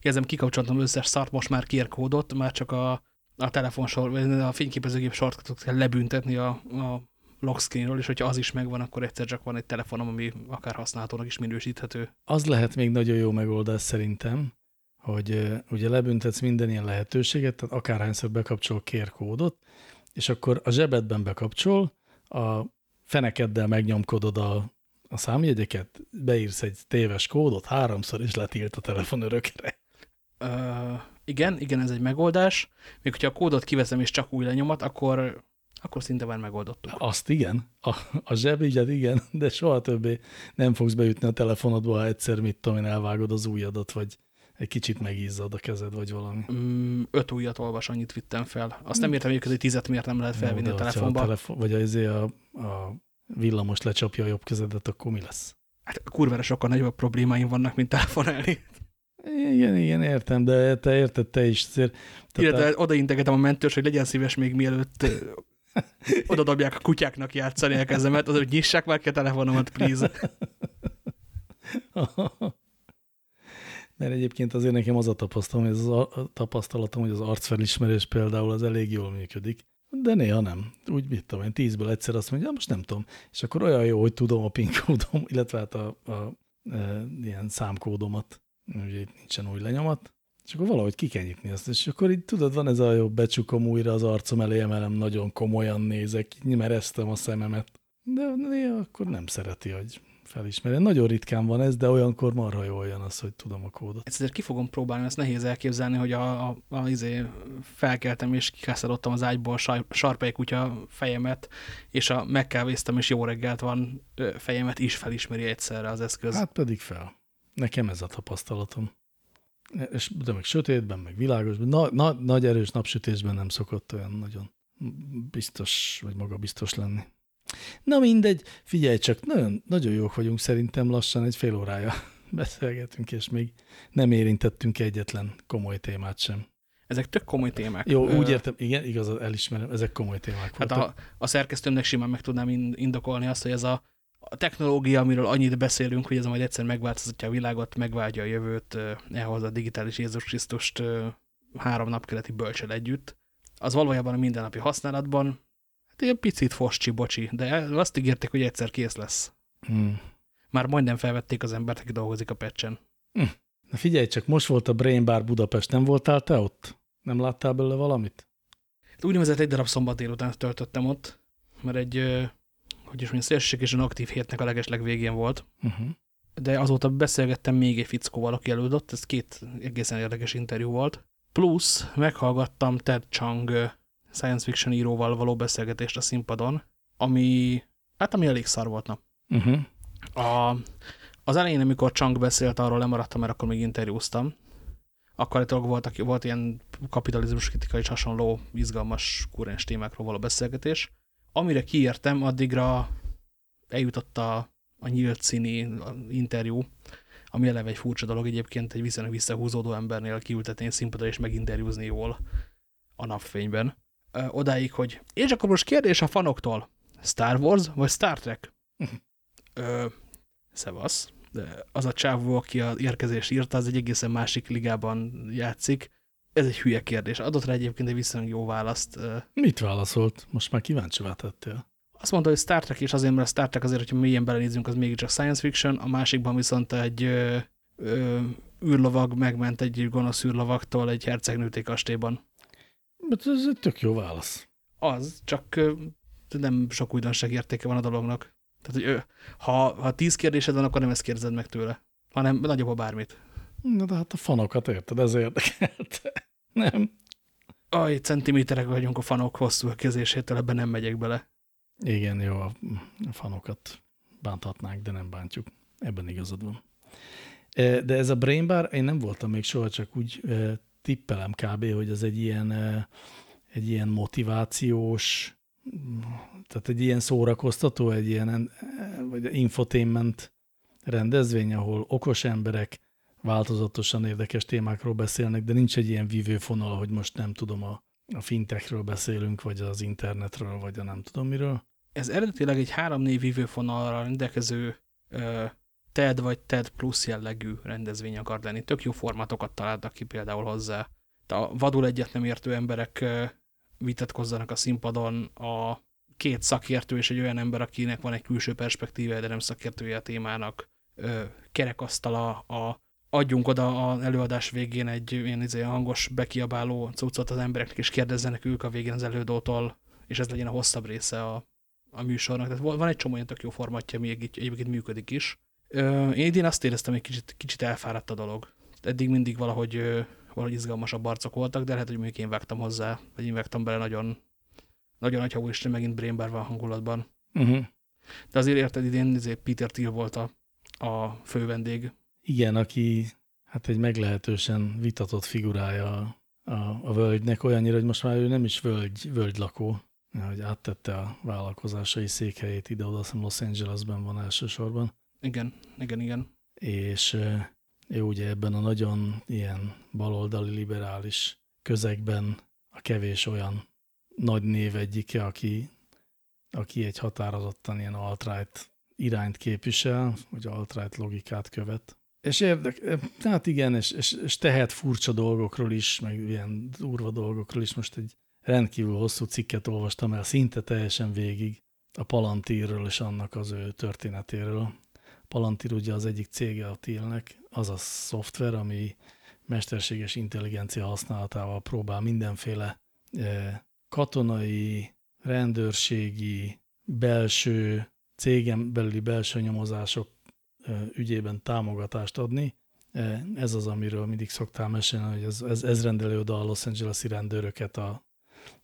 Jelzem, kikapcsoltam összes szart, most már kérkódot, már csak a a telefonsor, a fényképezőgép sortkatot kell lebüntetni a, a lock screenről, és hogyha az is megvan, akkor egyszer csak van egy telefonom, ami akár használhatónak is minősíthető. Az lehet még nagyon jó megoldás szerintem, hogy ugye lebüntetsz minden ilyen lehetőséget, tehát akárhányszor bekapcsol kérkódot, és akkor a zsebedben bekapcsol, a fenekeddel megnyomkodod a, a számjegyeket, beírsz egy téves kódot, háromszor is letilt a telefon örökre. Uh, igen, igen, ez egy megoldás. Még hogyha a kódot kiveszem és csak új lenyomat, akkor, akkor szinte már megoldottuk. Azt igen, a, a zsebügyet igen, de soha többé nem fogsz bejutni a telefonodba, ha egyszer, mit tudom én, elvágod az ujjadat, vagy egy kicsit megízzad a kezed, vagy valami. Mm, öt újat olvas, annyit vittem fel. Azt nem értem, hogy tizet miért nem lehet felvinni no, a telefonba. A telefon, vagy az a, a villamos lecsapja a jobb kezedet, akkor mi lesz? Hát kurvára sokkal nagyobb problémáim vannak, mint telefonálni. Igen, igen, értem, de te érted te is. Illetve a... odaintegetem a mentős, hogy legyen szíves még mielőtt oda dobják a kutyáknak játszani a kezemet, az, hogy nyissák már ki a telefonomat, please. Mert egyébként azért nekem az a tapasztalatom, hogy az a tapasztalatom, hogy az arcfelismerés például az elég jól működik, de néha nem. Úgy mit tudom én, tízből egyszer azt mondja, most nem tudom. És akkor olyan jó, hogy tudom a PIN kódom, illetve hát a, a, a, e, ilyen számkódomat, ugye itt nincsen új lenyomat, és akkor valahogy ki kell nyitni azt. És akkor így tudod, van ez a jó, becsukom újra az arcom elé, emelem, nagyon komolyan nézek, mereztem a szememet. De néha akkor nem szereti, hogy felismeri. Nagyon ritkán van ez, de olyankor marha jól jön az, hogy tudom a kódot. Ezt ki fogom próbálni, ezt nehéz elképzelni, hogy a, a, a izé felkeltem és kikászálottam az ágyból a sarpely kutya fejemet, és a megkávéztem és jó reggelt van fejemet is felismeri egyszerre az eszköz. Hát pedig fel. Nekem ez a tapasztalatom. És, de meg sötétben, meg világosban, na, na, nagy erős napsütésben nem szokott olyan nagyon biztos, vagy maga biztos lenni. Na mindegy, figyelj csak, nagyon, nagyon jók vagyunk szerintem lassan, egy fél órája [LAUGHS] beszélgetünk, és még nem érintettünk egyetlen komoly témát sem. Ezek tök komoly témák. Jó, úgy értem, igen, igaz, elismerem, ezek komoly témák Hát a, a szerkesztőmnek simán meg tudnám indokolni azt, hogy ez a, a technológia, amiről annyit beszélünk, hogy ez majd egyszer megváltoztatja a világot, megváltja a jövőt, ehhoz a digitális Jézus Krisztust három napkeleti bölcsel együtt, az valójában a mindennapi használatban Hát ilyen picit foscsi-bocsi, de azt ígérték, hogy egyszer kész lesz. Hmm. Már majdnem felvették az embert, aki dolgozik a pecsen. Hmm. Na figyelj csak, most volt a Brain Bar Budapest, nem voltál te ott? Nem láttál belőle valamit? Úgynevezett egy darab szombat délután töltöttem ott, mert egy, hogy is mondjam, szélsőségesen aktív hétnek a legesleg végén volt. Uh -huh. De azóta beszélgettem még egy fickóval, aki elődött, ez két egészen érdekes interjú volt. Plusz meghallgattam Ted Chang science fiction íróval való beszélgetést a színpadon, ami, hát ami elég szar volt, na. Uh -huh. a, az elején, amikor Chang beszélt, arról lemaradtam, mert akkor még interjúztam. Akkor egy volt, volt ilyen kapitalizmus kritikai és hasonló izgalmas kurens témákról való beszélgetés. Amire kiértem, addigra eljutott a, a nyílt színi interjú, ami eleve egy furcsa dolog egyébként, egy viszonylag visszahúzódó embernél kiültetni színpadra és meginterjúzni jól a napfényben ö, odáig, hogy és akkor most kérdés a fanoktól, Star Wars vagy Star Trek? [LAUGHS] ö, szevasz. De az a csávó, aki a érkezés írta, az egy egészen másik ligában játszik. Ez egy hülye kérdés. Adott rá egyébként egy viszonylag jó választ. Mit válaszolt? Most már kíváncsi tettél. Azt mondta, hogy Star Trek is azért, mert a Star Trek azért, hogyha mélyen belenézünk, az mégiscsak science fiction, a másikban viszont egy ö, ö, űrlovag megment egy gonosz űrlovaktól egy hercegnőté kastélyban. Mert ez egy tök jó válasz. Az, csak nem sok újdonság értéke van a dolognak. Tehát, hogy ha, ha tíz kérdésed van, akkor nem ezt kérdezed meg tőle, hanem nagyobb a bármit. Na de hát a fanokat érted, ez érdekelt. [LAUGHS] nem? Aj, centiméterek vagyunk a fanok hosszú kezésétől, ebben nem megyek bele. Igen, jó, a fanokat bánthatnánk, de nem bántjuk. Ebben igazad van. De ez a Brain Bar, én nem voltam még soha, csak úgy tippelem kb., hogy ez egy ilyen, egy ilyen motivációs, tehát egy ilyen szórakoztató, egy ilyen vagy infotainment rendezvény, ahol okos emberek változatosan érdekes témákról beszélnek, de nincs egy ilyen vívőfonal, hogy most nem tudom, a, a fintechről beszélünk, vagy az internetről, vagy a nem tudom miről. Ez eredetileg egy három-négy vívőfonalra rendelkező TED vagy TED Plus jellegű rendezvény akar lenni. Tök jó formatokat találtak ki például hozzá. A vadul egyet nem értő emberek vitatkozzanak a színpadon, a két szakértő és egy olyan ember, akinek van egy külső perspektíve, de nem szakértője a témának, kerekasztala, a, adjunk oda az előadás végén egy ilyen izé, hangos bekiabáló cuccot az embereknek, és kérdezzenek ők a végén az elődótól, és ez legyen a hosszabb része a, a műsornak. Tehát van egy csomó olyan tök jó formatja, ami egyébként működik is. Én idén azt éreztem, hogy kicsit, kicsit elfáradt a dolog. Eddig mindig valahogy, valahogy izgalmasabb arcok voltak, de lehet, hogy mondjuk én vágtam hozzá, vagy én vágtam bele nagyon, nagyon nagy is megint Brainbar van hangulatban. Uh -huh. De azért érted, idén azért Peter Thiel volt a, a fő vendég. Igen, aki hát egy meglehetősen vitatott figurája a, a völgynek, olyannyira, hogy most már ő nem is völgy, völgylakó, hogy áttette a vállalkozásai székhelyét ide-oda, Los Angelesben van elsősorban. Igen, igen, igen. És ő ugye ebben a nagyon ilyen baloldali liberális közegben a kevés olyan nagy név egyike, aki, aki egy határozottan ilyen alt-right irányt képvisel, vagy alt-right logikát követ. És érdek, hát igen, és, és, és tehet furcsa dolgokról is, meg ilyen durva dolgokról is. Most egy rendkívül hosszú cikket olvastam el, szinte teljesen végig a Palantírről és annak az ő történetéről. Palantir ugye az egyik cége a Tilnek, az a szoftver, ami mesterséges intelligencia használatával próbál mindenféle eh, katonai, rendőrségi, belső, cégem belüli belső nyomozások ügyében támogatást adni. Ez az, amiről mindig szoktál mesélni, hogy ez, ez, ez rendeli oda a Los Angeles-i rendőröket a,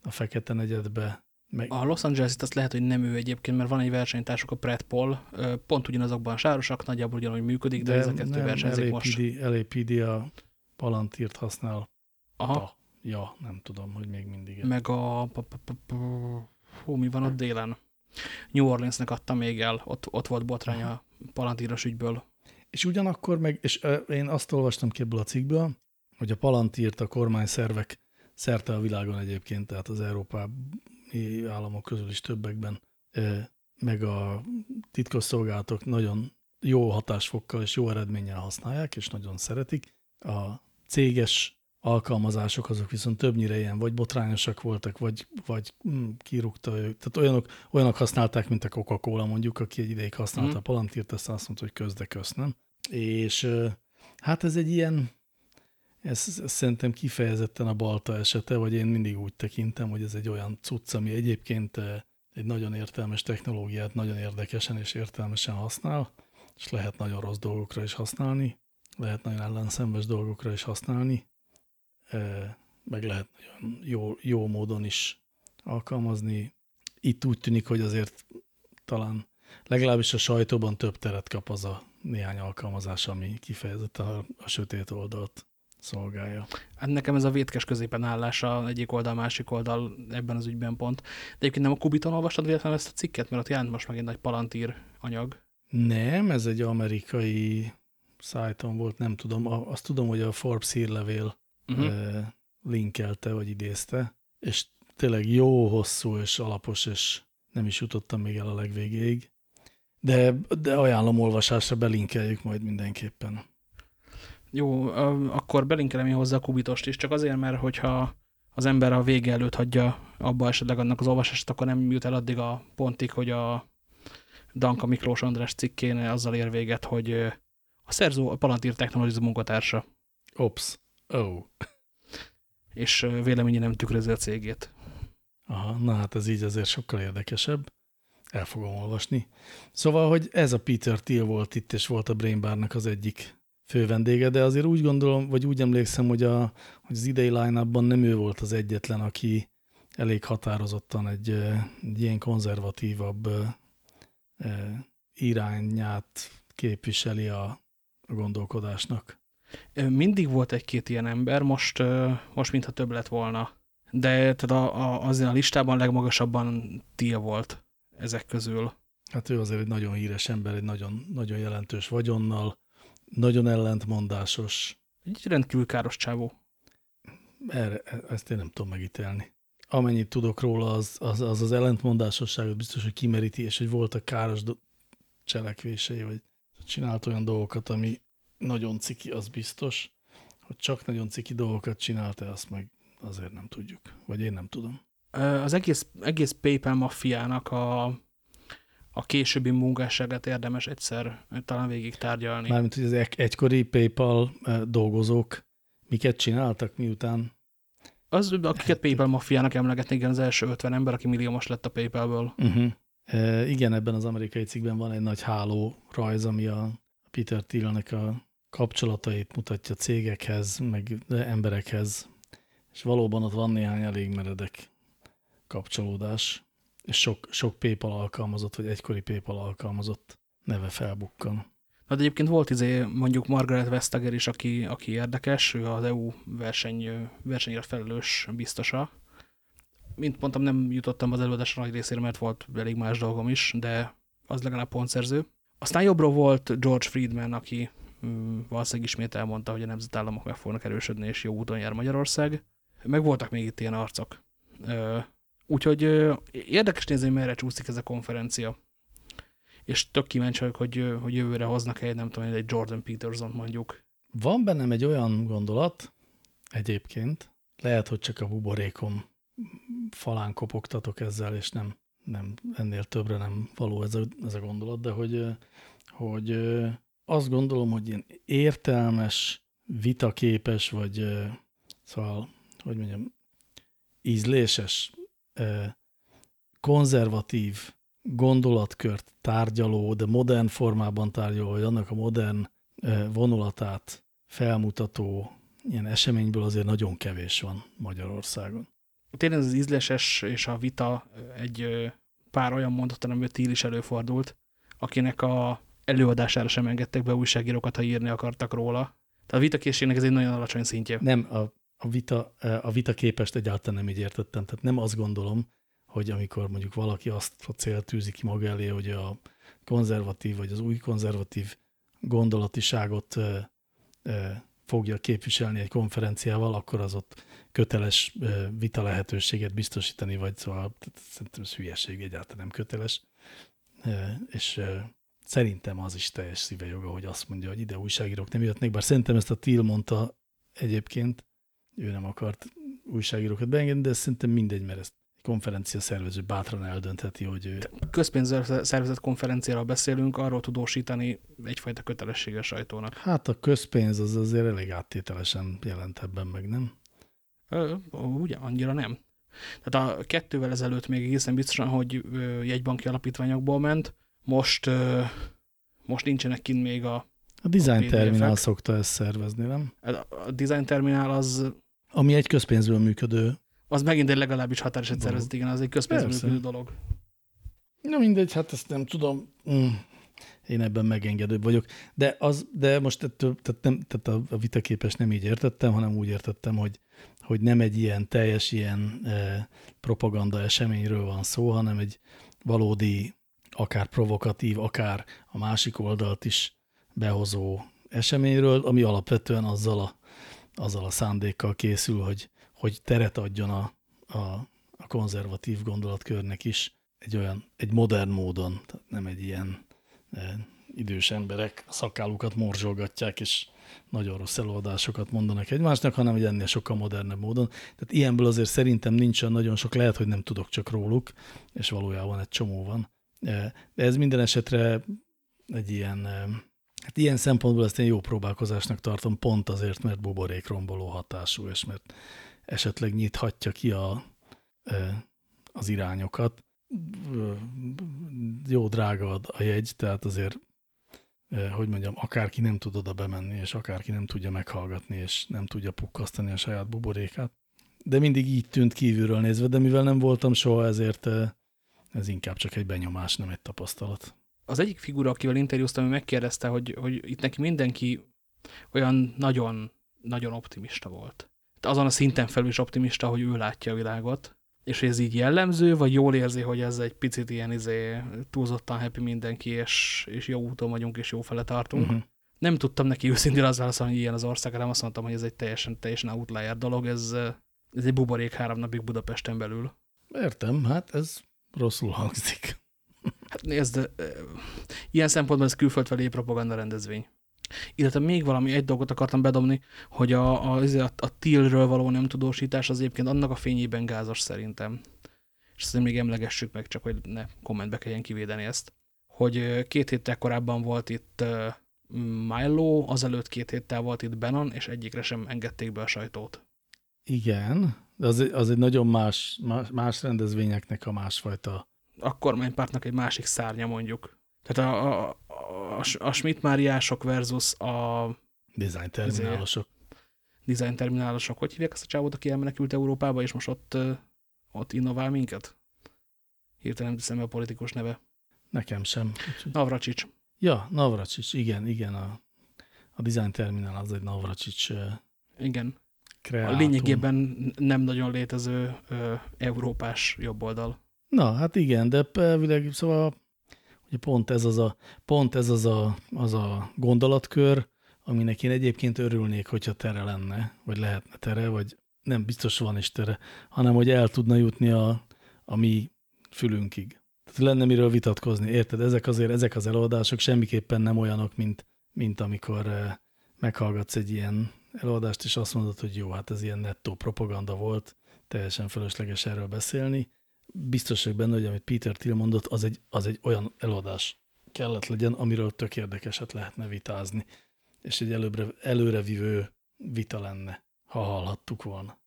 a fekete negyedbe. Meg... A Los angeles azt lehet, hogy nem ő egyébként, mert van egy versenytársuk, a Pret Paul, pont ugyanazokban sárosak, nagyjából ugyanúgy működik, de, de ezek kettő versenyzik LAPD, most. LAPD a Palantírt használ. Aha. Ja, nem tudom, hogy még mindig. Meg a... Hú, mi van ott délen? New Orleansnek adta még el, ott, ott volt botrány a palantíros ügyből. És ugyanakkor meg, és én azt olvastam ki ebből a cikkből, hogy a palantírt a kormányszervek szerte a világon egyébként, tehát az európai államok közül is többekben, meg a titkosszolgálatok nagyon jó hatásfokkal és jó eredménnyel használják, és nagyon szeretik. A céges alkalmazások azok viszont többnyire ilyen vagy botrányosak voltak, vagy, vagy hm, kirúgta ők. Tehát olyanok, olyanok használták, mint a Coca-Cola mondjuk, aki egy ideig használta mm. a palantírt, aztán azt mondta, hogy közde közt, nem? És hát ez egy ilyen, ez, ez szerintem kifejezetten a balta esete, vagy én mindig úgy tekintem, hogy ez egy olyan cucc, ami egyébként egy nagyon értelmes technológiát nagyon érdekesen és értelmesen használ, és lehet nagyon rossz dolgokra is használni, lehet nagyon ellenszenves dolgokra is használni, meg lehet nagyon jó, jó módon is alkalmazni. Itt úgy tűnik, hogy azért talán legalábbis a sajtóban több teret kap az a néhány alkalmazás, ami kifejezetten a, a sötét oldalt szolgálja. Hát nekem ez a vétkes középen állása egyik oldal, másik oldal ebben az ügyben pont. De egyébként nem a Kubiton olvastad véletlenül ezt a cikket, mert ott jelent most megint nagy palantír anyag. Nem, ez egy amerikai szájton volt, nem tudom. Azt tudom, hogy a Forbes hírlevél uh -huh. linkelte, vagy idézte, és tényleg jó, hosszú és alapos, és nem is jutottam még el a legvégéig. De, de ajánlom olvasásra, belinkeljük majd mindenképpen. Jó, akkor belinkelem én hozzá a kubitost is, csak azért, mert hogyha az ember a vége előtt hagyja abba esetleg annak az olvasását, akkor nem jut el addig a pontig, hogy a Danka Miklós András cikkén azzal ér véget, hogy a szerző a Palantír Technologies munkatársa. Ops. Oh. És véleménye nem tükrözi a cégét. Aha, na hát ez így azért sokkal érdekesebb. El fogom olvasni. Szóval, hogy ez a Peter Thiel volt itt, és volt a Brainbarnak az egyik fő vendége, de azért úgy gondolom, vagy úgy emlékszem, hogy, a, hogy az idei line nem ő volt az egyetlen, aki elég határozottan egy, egy ilyen konzervatívabb irányát képviseli a, a gondolkodásnak. Mindig volt egy-két ilyen ember, most, most mintha több lett volna. De tehát a, a, azért a listában legmagasabban Tia volt ezek közül. Hát ő azért egy nagyon híres ember, egy nagyon, nagyon jelentős vagyonnal, nagyon ellentmondásos. Egy rendkívül káros csávó. Erre, ezt én nem tudom megítélni. Amennyit tudok róla, az az, az, az ellentmondásosságot biztos, hogy kimeríti, és hogy voltak káros cselekvései, vagy csinált olyan dolgokat, ami nagyon ciki, az biztos. Hogy csak nagyon ciki dolgokat csinálta, azt meg azért nem tudjuk. Vagy én nem tudom. Az egész, egész PayPal maffiának a, a későbbi munkásságát érdemes egyszer talán végig tárgyalni. Mármint, hogy az egykori PayPal dolgozók miket csináltak, miután az, akiket PayPal maffiának emlegetni, igen, az első 50 ember, aki milliómos lett a PayPalből. Uh -huh. E, igen, ebben az amerikai cikkben van egy nagy háló rajz, ami a Peter Thielnek a kapcsolatait mutatja cégekhez, meg emberekhez, és valóban ott van néhány elég meredek kapcsolódás, és sok, sok PayPal alkalmazott, vagy egykori PayPal alkalmazott neve felbukkan. Na, de egyébként volt izé mondjuk Margaret Vestager is, aki, aki érdekes, ő az EU verseny, versenyért felelős biztosa. Mint mondtam, nem jutottam az előadás nagy részére, mert volt elég más dolgom is, de az legalább pontszerző. Aztán jobbra volt George Friedman, aki valószínűleg ismét elmondta, hogy a nemzetállamok meg fognak erősödni, és jó úton jár Magyarország. Meg voltak még itt ilyen arcok. Úgyhogy érdekes nézni, merre csúszik ez a konferencia. És tök kíváncsi vagyok, hogy, hogy jövőre hoznak egy, nem tudom, egy Jordan Peterson mondjuk. Van bennem egy olyan gondolat, egyébként, lehet, hogy csak a buborékom falán kopogtatok ezzel, és nem, nem ennél többre nem való ez a, ez a gondolat, de hogy, hogy azt gondolom, hogy ilyen értelmes, vitaképes, vagy szóval, hogy mondjam, ízléses, konzervatív gondolatkört tárgyaló, de modern formában tárgyaló, hogy annak a modern vonulatát felmutató ilyen eseményből azért nagyon kevés van Magyarországon. Tényleg az ízléses és a vita egy pár olyan mondat, amiben Tíl is előfordult, akinek a előadására sem engedtek be újságírókat, ha írni akartak róla. Tehát a vitakészségnek ez egy nagyon alacsony szintje. Nem, a, a, vita, a vita képest egyáltalán nem így értettem. Tehát nem azt gondolom, hogy amikor mondjuk valaki azt a célt tűzi ki maga elé, hogy a konzervatív vagy az új konzervatív gondolatiságot e, e, fogja képviselni egy konferenciával, akkor az ott köteles e, vita lehetőséget biztosítani, vagy szóval szerintem ez hülyeség, egyáltalán nem köteles. E, és e, szerintem az is teljes szíve joga, hogy azt mondja, hogy ide újságírók nem jöttnek, bár szerintem ezt a Till mondta egyébként, ő nem akart újságírókat beengedni, de szerintem mindegy, mert ezt konferencia szervező bátran eldöntheti, hogy ő... Közpénzzel szervezett konferenciáról beszélünk, arról tudósítani egyfajta kötelessége sajtónak. Hát a közpénz az azért elég áttételesen jelent ebben meg, nem? Ö, ugye, annyira nem. Tehát a kettővel ezelőtt még egészen biztosan, hogy jegybanki alapítványokból ment, most, most nincsenek kint még a a Design Terminál szokta ezt szervezni, nem? A Design Terminál az... Ami egy közpénzből működő az megint egy legalábbis határeset szervezet, igen, az egy közpénzműködő dolog. Na mindegy, hát ezt nem tudom. Mm. Én ebben megengedőbb vagyok. De, az, de most ettől, tehát, nem, tehát a, a vitaképes nem így értettem, hanem úgy értettem, hogy, hogy nem egy ilyen teljes ilyen e, propaganda eseményről van szó, hanem egy valódi, akár provokatív, akár a másik oldalt is behozó eseményről, ami alapvetően azzal a, azzal a szándékkal készül, hogy, hogy teret adjon a, a, a konzervatív gondolatkörnek is egy olyan, egy modern módon, tehát nem egy ilyen e, idős emberek szakállukat morzsolgatják, és nagyon rossz előadásokat mondanak egymásnak, hanem egy ennél sokkal modernebb módon. Tehát ilyenből azért szerintem nincsen nagyon sok, lehet, hogy nem tudok csak róluk, és valójában egy csomó van. De ez minden esetre egy ilyen, hát ilyen szempontból ezt én jó próbálkozásnak tartom, pont azért, mert buborékromboló hatású, és mert esetleg nyithatja ki a, az irányokat. Jó drága a jegy, tehát azért, hogy mondjam, akárki nem tud oda bemenni, és akárki nem tudja meghallgatni, és nem tudja pukkasztani a saját buborékát. De mindig így tűnt kívülről nézve, de mivel nem voltam soha, ezért ez inkább csak egy benyomás, nem egy tapasztalat. Az egyik figura, akivel interjúztam, megkérdezte, hogy, hogy itt neki mindenki olyan nagyon, nagyon optimista volt azon a szinten felül is optimista, hogy ő látja a világot, és hogy ez így jellemző, vagy jól érzi, hogy ez egy picit ilyen izé, túlzottan happy mindenki, és, és jó úton vagyunk, és jó fele tartunk. Uh mhm. -huh. Nem tudtam neki őszintén az válaszolni, hogy ilyen az ország, hanem azt mondtam, hogy ez egy teljesen, teljesen outlier dolog, ez, ez egy buborék három napig Budapesten belül. Értem, hát ez rosszul hangzik. Hát nézd, ilyen szempontból ez külföld felé propaganda rendezvény. Illetve még valami, egy dolgot akartam bedobni, hogy a, a, a, a tilről való nem tudósítás az egyébként annak a fényében gázos szerintem. És ezt még emlegessük meg, csak hogy ne kommentbe kelljen kivédeni ezt. Hogy két héttel korábban volt itt Milo, azelőtt két héttel volt itt Benon, és egyikre sem engedték be a sajtót. Igen, de az, az egy nagyon más, más, rendezvényeknek a másfajta a kormánypártnak egy másik szárnya mondjuk. Tehát a, a, a, a Schmidt Máriások versus a design terminálosok. Design terminálosok. Hogy hívják ezt a csávot, aki elmenekült Európába, és most ott, ott innovál minket? Hirtelen nem teszem a politikus neve. Nekem sem. Navracsics. Ja, Navracsics, igen, igen. A, a design terminál az egy Navracsics Igen. Kreátum. A lényegében nem nagyon létező ö, európás jobboldal. Na, hát igen, de elvileg, szóval ugye pont ez az a, pont ez az a, az a gondolatkör, aminek én egyébként örülnék, hogyha tere lenne, vagy lehetne tere, vagy nem biztos van is tere, hanem hogy el tudna jutni a, a mi fülünkig. Tehát lenne miről vitatkozni, érted? Ezek azért, ezek az előadások semmiképpen nem olyanok, mint, mint amikor meghallgatsz egy ilyen előadást, és azt mondod, hogy jó, hát ez ilyen nettó propaganda volt, teljesen fölösleges erről beszélni. Biztos vagyok benne, hogy amit Peter Thiel mondott, az egy, az egy olyan előadás kellett legyen, amiről tök érdekeset lehetne vitázni, és egy előbbre, előrevívő vita lenne, ha hallhattuk volna.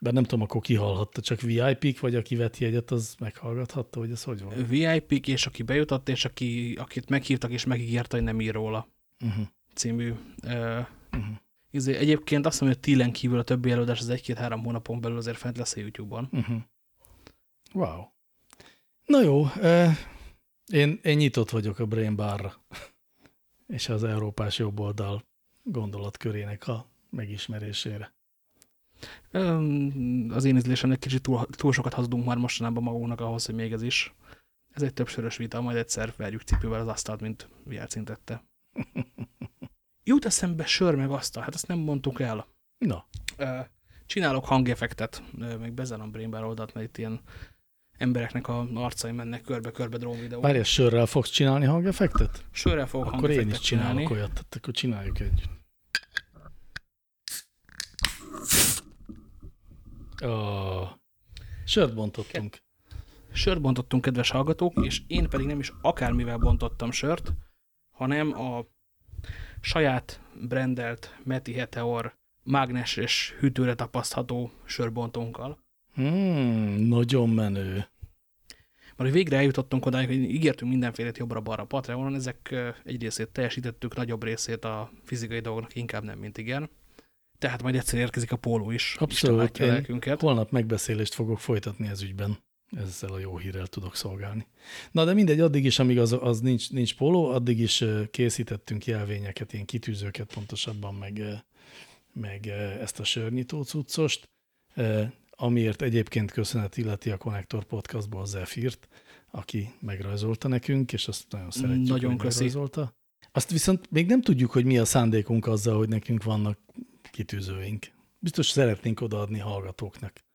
Bár nem tudom, akkor ki hallhatta, csak VIP-k, vagy aki vett jegyet, az meghallgathatta, hogy ez hogy van? VIP-k, és aki bejutott, és aki, akit meghívtak, és megígérte, hogy nem ír róla. Uh -huh. Című. Uh, uh -huh. Izé, egyébként azt mondom, hogy Tílen kívül a többi előadás az egy-két-három hónapon belül azért fent lesz a YouTube-on. Uh -huh. Wow. Na jó, uh, én, én nyitott vagyok a Brain Barra, [LAUGHS] és az európás jobboldal gondolatkörének a megismerésére. Az én ízlésemnek kicsit túl, túl sokat hazudunk már mostanában magunknak ahhoz, hogy még ez is. Ez egy többszörös vita, majd egyszer verjük cipővel az asztalt, mint Jelcin tette. [LAUGHS] Jut eszembe sör meg asztal, hát ezt nem mondtuk el. Na. Csinálok hangeffektet, meg bezárom Brainbar oldalt, mert itt ilyen embereknek a arcai mennek körbe-körbe drón videó. Várj, sörrel fogsz csinálni hangeffektet? Sörrel fogok Akkor én is csinálok csinálni. olyat, tehát akkor csináljuk együtt. Oh. Sört bontottunk. Sört bontottunk, kedves hallgatók, és én pedig nem is akármivel bontottam sört, hanem a saját brandelt Meti Heteor mágnes és hűtőre tapasztható sörbontónkkal. Hmm, nagyon menő. Mert végre eljutottunk odáig, hogy ígértünk mindenfélét jobbra-balra Patreonon, ezek egy részét teljesítettük, nagyobb részét a fizikai dolgoknak inkább nem, mint igen. Tehát majd egyszer érkezik a póló is. Abszolút. Én holnap megbeszélést fogok folytatni ez ügyben. Ezzel a jó hírrel tudok szolgálni. Na, de mindegy, addig is, amíg az, az nincs, nincs póló, addig is készítettünk jelvényeket, ilyen kitűzőket pontosabban, meg, meg ezt a sörnyitó cuccost, amiért egyébként köszönet illeti a Connector Podcastból Zephyrt, aki megrajzolta nekünk, és azt nagyon szeretjük, nagyon hogy megrajzolta. Azt viszont még nem tudjuk, hogy mi a szándékunk azzal, hogy nekünk vannak kitűzőink. Biztos szeretnénk odaadni hallgatóknak.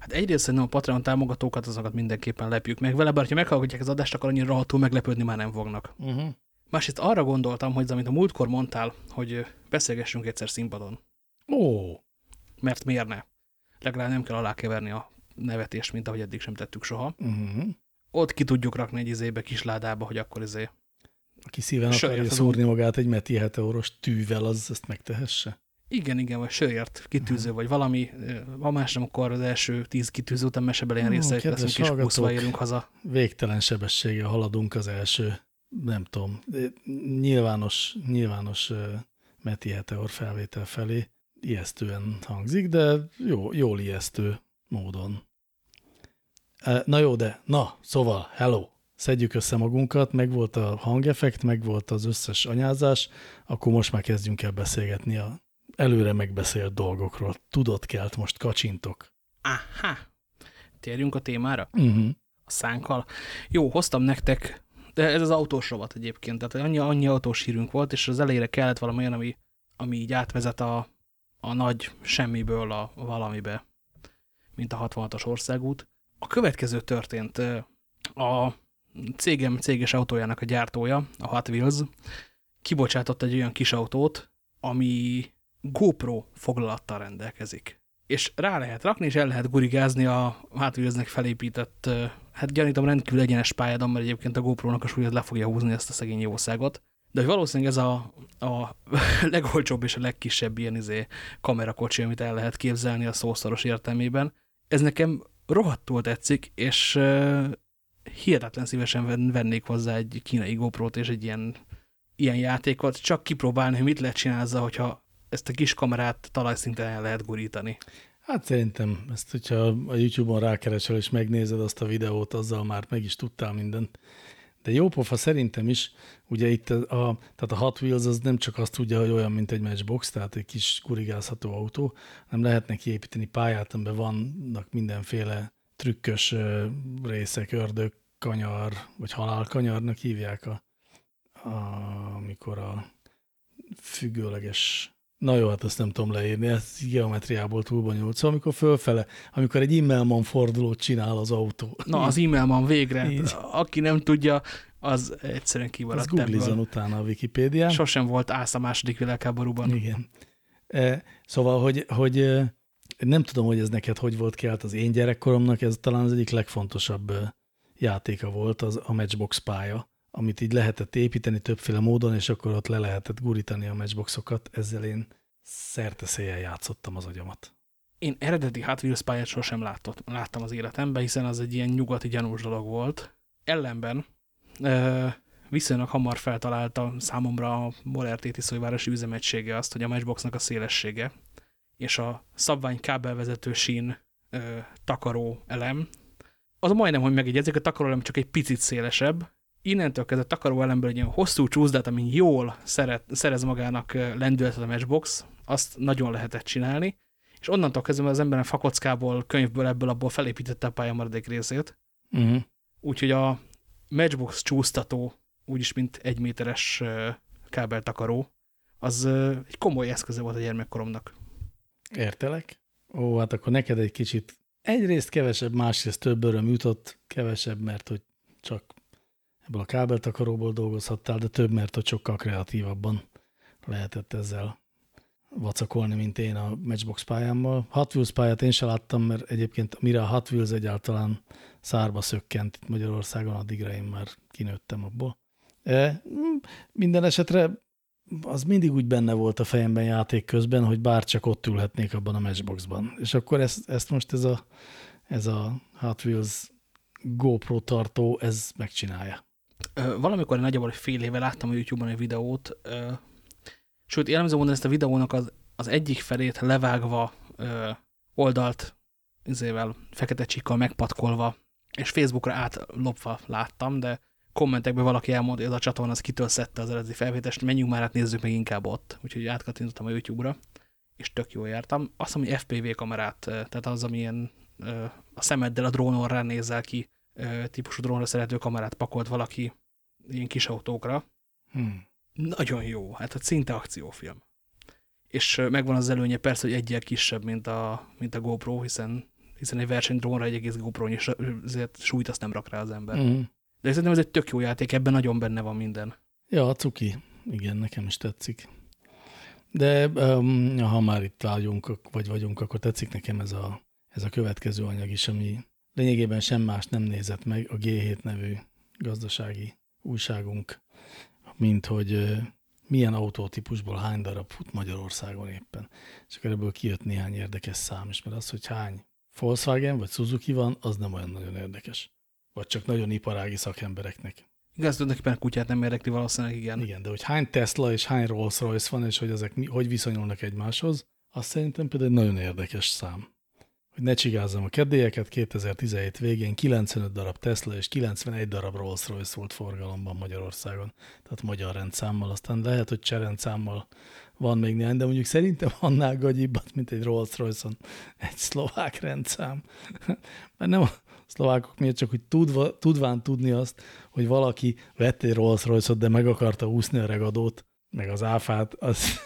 Hát egyrészt szerintem a Patreon támogatókat, azokat mindenképpen lepjük meg vele, bár ha meghallgatják az adást, akkor annyira rohadtul meglepődni már nem fognak. Uh -huh. Másrészt arra gondoltam, hogy amit a múltkor mondtál, hogy beszélgessünk egyszer színpadon. Ó. Mert miért ne? Legalább nem kell alákeverni a nevetést, mint ahogy eddig sem tettük soha. Uh -huh. Ott ki tudjuk rakni egy izébe, kis ládába, hogy akkor izé... Aki szíven akarja szúrni magát egy Meti Heteoros tűvel, az ezt megtehesse? Igen, igen, vagy sört, kitűző, vagy valami. Ha más nem, akkor az első tíz kitűző után mesebeli ilyen részeit leszünk, és buszva érünk haza. Végtelen sebességgel haladunk az első, nem tudom, nyilvános, nyilvános Meti Heteor felvétel felé. Ijesztően hangzik, de jó, jól ijesztő módon. Na jó, de na, szóval, hello! Szedjük össze magunkat, meg volt a hangeffekt, meg volt az összes anyázás, akkor most már kezdjünk el beszélgetni a előre megbeszélt dolgokról. Tudott kelt, most kacsintok. Aha. Térjünk a témára? Uh mhm. -huh. A szánkkal. Jó, hoztam nektek, de ez az autós rovat egyébként, tehát annyi, annyi autós hírünk volt, és az elejére kellett valami olyan, ami, ami így átvezet a, a nagy semmiből a valamibe, mint a 66-as országút. A következő történt. A cégem céges autójának a gyártója, a Hot Wheels, kibocsátott egy olyan kis autót, ami GoPro foglalattal rendelkezik. És rá lehet rakni, és el lehet gurigázni a hátulőznek felépített, hát gyanítom rendkívül egyenes pályádon, mert egyébként a GoPro-nak a súlyod le fogja húzni ezt a szegény jószágot. De hogy valószínűleg ez a, a [LAUGHS] legolcsóbb és a legkisebb ilyen izé kamerakocsi, amit el lehet képzelni a szószoros értelmében, ez nekem rohadtul tetszik, és hihetetlen szívesen vennék hozzá egy kínai GoPro-t és egy ilyen, ilyen játékot, csak kipróbálni, hogy mit lehet csinálni, hogyha ezt a kis kamerát talajszinten el lehet gurítani. Hát szerintem ezt, hogyha a YouTube-on rákeresel és megnézed azt a videót, azzal már meg is tudtál mindent. De jó pofa szerintem is, ugye itt a, tehát a Hot Wheels az nem csak azt tudja, hogy olyan, mint egy Matchbox, tehát egy kis kurigázható autó, nem lehetne kiépíteni pályát, amiben vannak mindenféle trükkös részek, ördög, kanyar, vagy halálkanyarnak hívják, a, a, amikor a függőleges Na jó, hát azt nem tudom leírni, ez geometriából túl bonyolult. Szóval amikor fölfele, amikor egy Immelman fordulót csinál az autó. Na, az Immelman végre. Így. Aki nem tudja, az egyszerűen kimaradt Az googlizon utána a Wikipédián. Sosem volt ász a második világháborúban. Igen. E, szóval, hogy, hogy e, nem tudom, hogy ez neked hogy volt kelt az én gyerekkoromnak, ez talán az egyik legfontosabb e, játéka volt, az a Matchbox pálya amit így lehetett építeni többféle módon, és akkor ott le lehetett gurítani a matchboxokat. Ezzel én szerte széjjel játszottam az agyamat. Én eredeti Hot Wheels pályát sosem látott, láttam az életemben, hiszen az egy ilyen nyugati gyanús dolog volt. Ellenben ö, viszonylag hamar feltalálta számomra a Moller Tétiszói üzemegysége azt, hogy a matchboxnak a szélessége és a szabvány kábelvezető sín takaró elem, az majdnem, hogy megegyezik, a takaró elem csak egy picit szélesebb, innentől kezdve takaró elemből egy ilyen hosszú csúszdát, ami jól szeret, szerez magának lendületet a Matchbox, azt nagyon lehetett csinálni, és onnantól kezdve az ember a fakockából, könyvből, ebből abból felépítette a pálya maradék részét. Uh mhm. -huh. Úgyhogy a Matchbox csúsztató, úgyis mint egy méteres kábeltakaró, az egy komoly eszköze volt a gyermekkoromnak. Értelek. Ó, hát akkor neked egy kicsit egyrészt kevesebb, másrészt több öröm jutott, kevesebb, mert hogy csak ebből a kábeltakaróból dolgozhattál, de több, mert hogy sokkal kreatívabban lehetett ezzel vacakolni, mint én a Matchbox pályámmal. Hot Wheels pályát én sem láttam, mert egyébként mire a Hot Wheels egyáltalán szárba szökkent itt Magyarországon, addigra én már kinőttem abból. E, minden esetre az mindig úgy benne volt a fejemben játék közben, hogy bár csak ott ülhetnék abban a Matchboxban. És akkor ezt, ezt most ez a, ez a Hot Wheels GoPro tartó, ez megcsinálja. Valamikor nagyjából fél éve láttam a YouTube-on egy videót, sőt, jellemző mondani ezt a videónak az, az egyik felét levágva oldalt izével, fekete csikkal megpatkolva, és Facebookra átlopva láttam, de kommentekben valaki elmondta, hogy ez a csatorna az kitől szedte az eredeti felvétest, menjünk már, hát nézzük meg inkább ott. Úgyhogy átkattintottam a YouTube-ra, és tök jól jártam. Azt mondom, hogy FPV kamerát, tehát az, amilyen a szemeddel a drónon ránézel ki, típusú drónra szerető kamerát pakolt valaki ilyen kis autókra. Hmm. Nagyon jó, hát a szinte akciófilm. És megvan az előnye persze, hogy egyel kisebb, mint a, mint a GoPro, hiszen, hiszen egy versenydrónra egy egész GoPro és ezért súlyt azt nem rak rá az ember. Hmm. De szerintem ez egy tök jó játék, ebben nagyon benne van minden. Ja, cuki. Igen, nekem is tetszik. De um, ha már itt vagyunk, vagy vagyunk, akkor tetszik nekem ez a, ez a következő anyag is, ami lényegében sem más nem nézett meg a G7 nevű gazdasági újságunk, mint hogy milyen autótípusból hány darab fut Magyarországon éppen. És akkor ebből kijött néhány érdekes szám is, mert az, hogy hány Volkswagen vagy Suzuki van, az nem olyan nagyon érdekes. Vagy csak nagyon iparági szakembereknek. Igaz, tulajdonképpen a kutyát nem érdekli valószínűleg, igen. Igen, de hogy hány Tesla és hány Rolls-Royce van, és hogy ezek hogy viszonyulnak egymáshoz, azt szerintem például egy nagyon érdekes szám hogy ne csigázzam a kedélyeket, 2017 végén 95 darab Tesla és 91 darab Rolls-Royce volt forgalomban Magyarországon, tehát magyar rendszámmal, aztán lehet, hogy cserendszámmal van még néhány, de mondjuk szerintem annál gagyibbat, mint egy Rolls-Royce-on egy szlovák rendszám. [LAUGHS] Mert nem a szlovákok miért, csak hogy tudva, tudván tudni azt, hogy valaki vett egy Rolls-Royce-ot, de meg akarta úszni a regadót, meg az áfát, az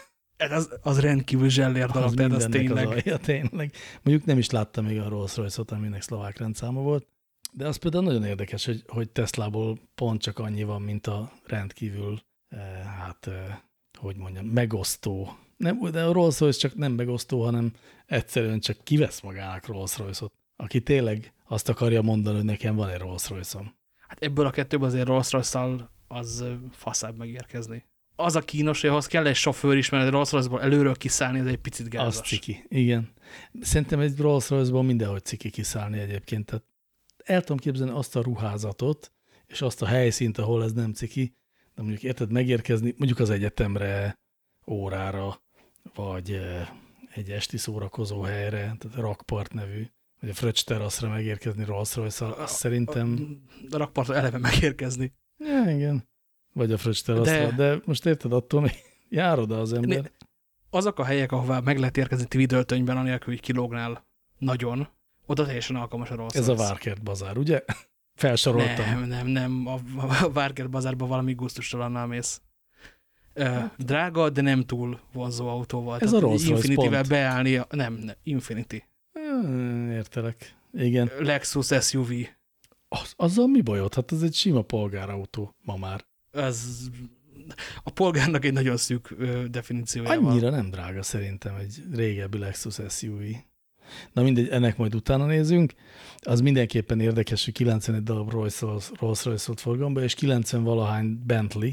az, az rendkívül zsellér dolog, tehát az tényleg. Az alja, tényleg. Mondjuk nem is láttam még a Rolls Royce-ot, aminek szlovák rendszáma volt. De az például nagyon érdekes, hogy, hogy Teslából pont csak annyi van, mint a rendkívül, eh, hát, eh, hogy mondjam, megosztó. Nem, de a Rolls Royce csak nem megosztó, hanem egyszerűen csak kivesz magának Rolls Royce-ot, aki tényleg azt akarja mondani, hogy nekem van egy Rolls Royce-om. Hát ebből a kettőből azért Rolls Royce-szal az faszább megérkezni az a kínos, hogy ahhoz kell egy sofőr is, mert egy Rolls royce előről kiszállni, ez egy picit gázos. Az ciki, igen. Szerintem egy Rolls Royce-ból mindenhogy ciki kiszállni egyébként. Tehát el tudom képzelni azt a ruházatot, és azt a helyszínt, ahol ez nem ciki, de mondjuk érted megérkezni mondjuk az egyetemre, órára, vagy egy esti szórakozó helyre, tehát Rakpart nevű, vagy a Fröccs teraszra megérkezni rolls royce azt szerintem... A, a Rakpartra eleve megérkezni. Ja, igen. Vagy a Fröccs de, de most érted, attól még [LAUGHS] jár oda az ember. Azok a helyek, ahová meg lehet érkezni Tvidöltönyben, anélkül, hogy kilógnál nagyon, oda teljesen alkalmas a Rolls Ez a Várkert bazár, ugye? [LAUGHS] Felsoroltam. Nem, nem, nem. A, a Várkert bazárban valami gusztustalannál mész. Hát. Drága, de nem túl vonzó autóval. Ez Tehát a Rolls Infinity-vel beállni, nem, nem, Infinity. Értelek. Igen. Lexus SUV. Az, azzal mi bajod? Hát ez egy sima polgárautó ma már. Ez a polgárnak egy nagyon szűk definíciója Annyira van. nem drága szerintem egy régebbi Lexus SUV. Na mindegy, ennek majd utána nézünk. Az mindenképpen érdekes, hogy 91 darab Rolls-Royce volt forgalomba, és 90 valahány Bentley,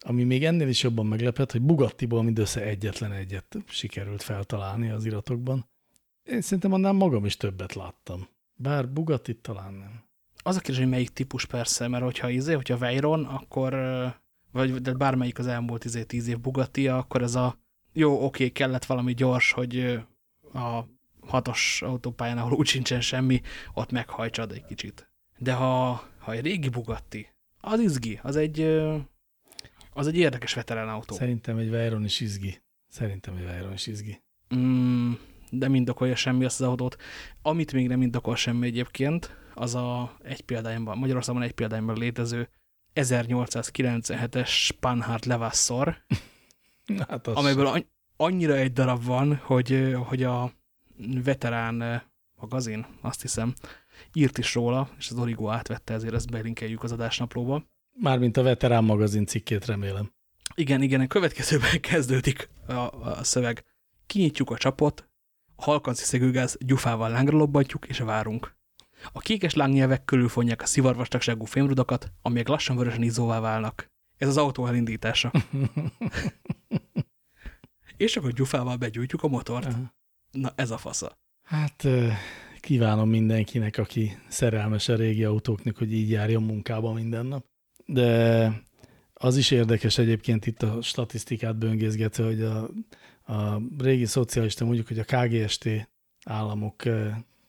ami még ennél is jobban meglepett, hogy Bugattiból mindössze egyetlen egyet sikerült feltalálni az iratokban. Én szerintem annál magam is többet láttam. Bár Bugatti talán nem. Az a kérdés, hogy melyik típus persze, mert hogyha izé, hogyha Veyron, akkor, vagy de bármelyik az elmúlt izé, tíz év Bugatti, akkor ez a jó, oké, kellett valami gyors, hogy a hatos autópályán, ahol úgy sincsen semmi, ott meghajtsad egy kicsit. De ha, ha egy régi Bugatti, az izgi, az egy, az egy érdekes veterán autó. Szerintem egy Veyron is izgi. Szerintem egy Veyron is izgi. Mm, de mindokolja semmi azt az autót. Amit még nem indokol semmi egyébként, az a egy példányban, Magyarországon egy példányban létező 1897-es Spanhard Levassor, hát amelyből annyira egy darab van, hogy, hogy a veterán magazin, azt hiszem, írt is róla, és az Origo átvette, ezért ezt belinkeljük az adásnaplóba. Mármint a veterán magazin cikkét remélem. Igen, igen, a következőben [LAUGHS] kezdődik a, a szöveg. Kinyitjuk a csapot, a halkanci szegőgáz gyufával lángra lobbantjuk, és várunk. A kékes lángnyelvek körülfonják a szivarvastagságú fémrudakat, amelyek lassan vörösen izzóvá válnak. Ez az autó elindítása. [LAUGHS] és akkor gyufával begyújtjuk a motort. Aha. Na, ez a fasza. Hát kívánom mindenkinek, aki szerelmes a régi autóknak, hogy így járjon munkába minden nap. De az is érdekes egyébként itt a statisztikát böngészgetve, hogy a, a régi szocialista mondjuk, hogy a KGST államok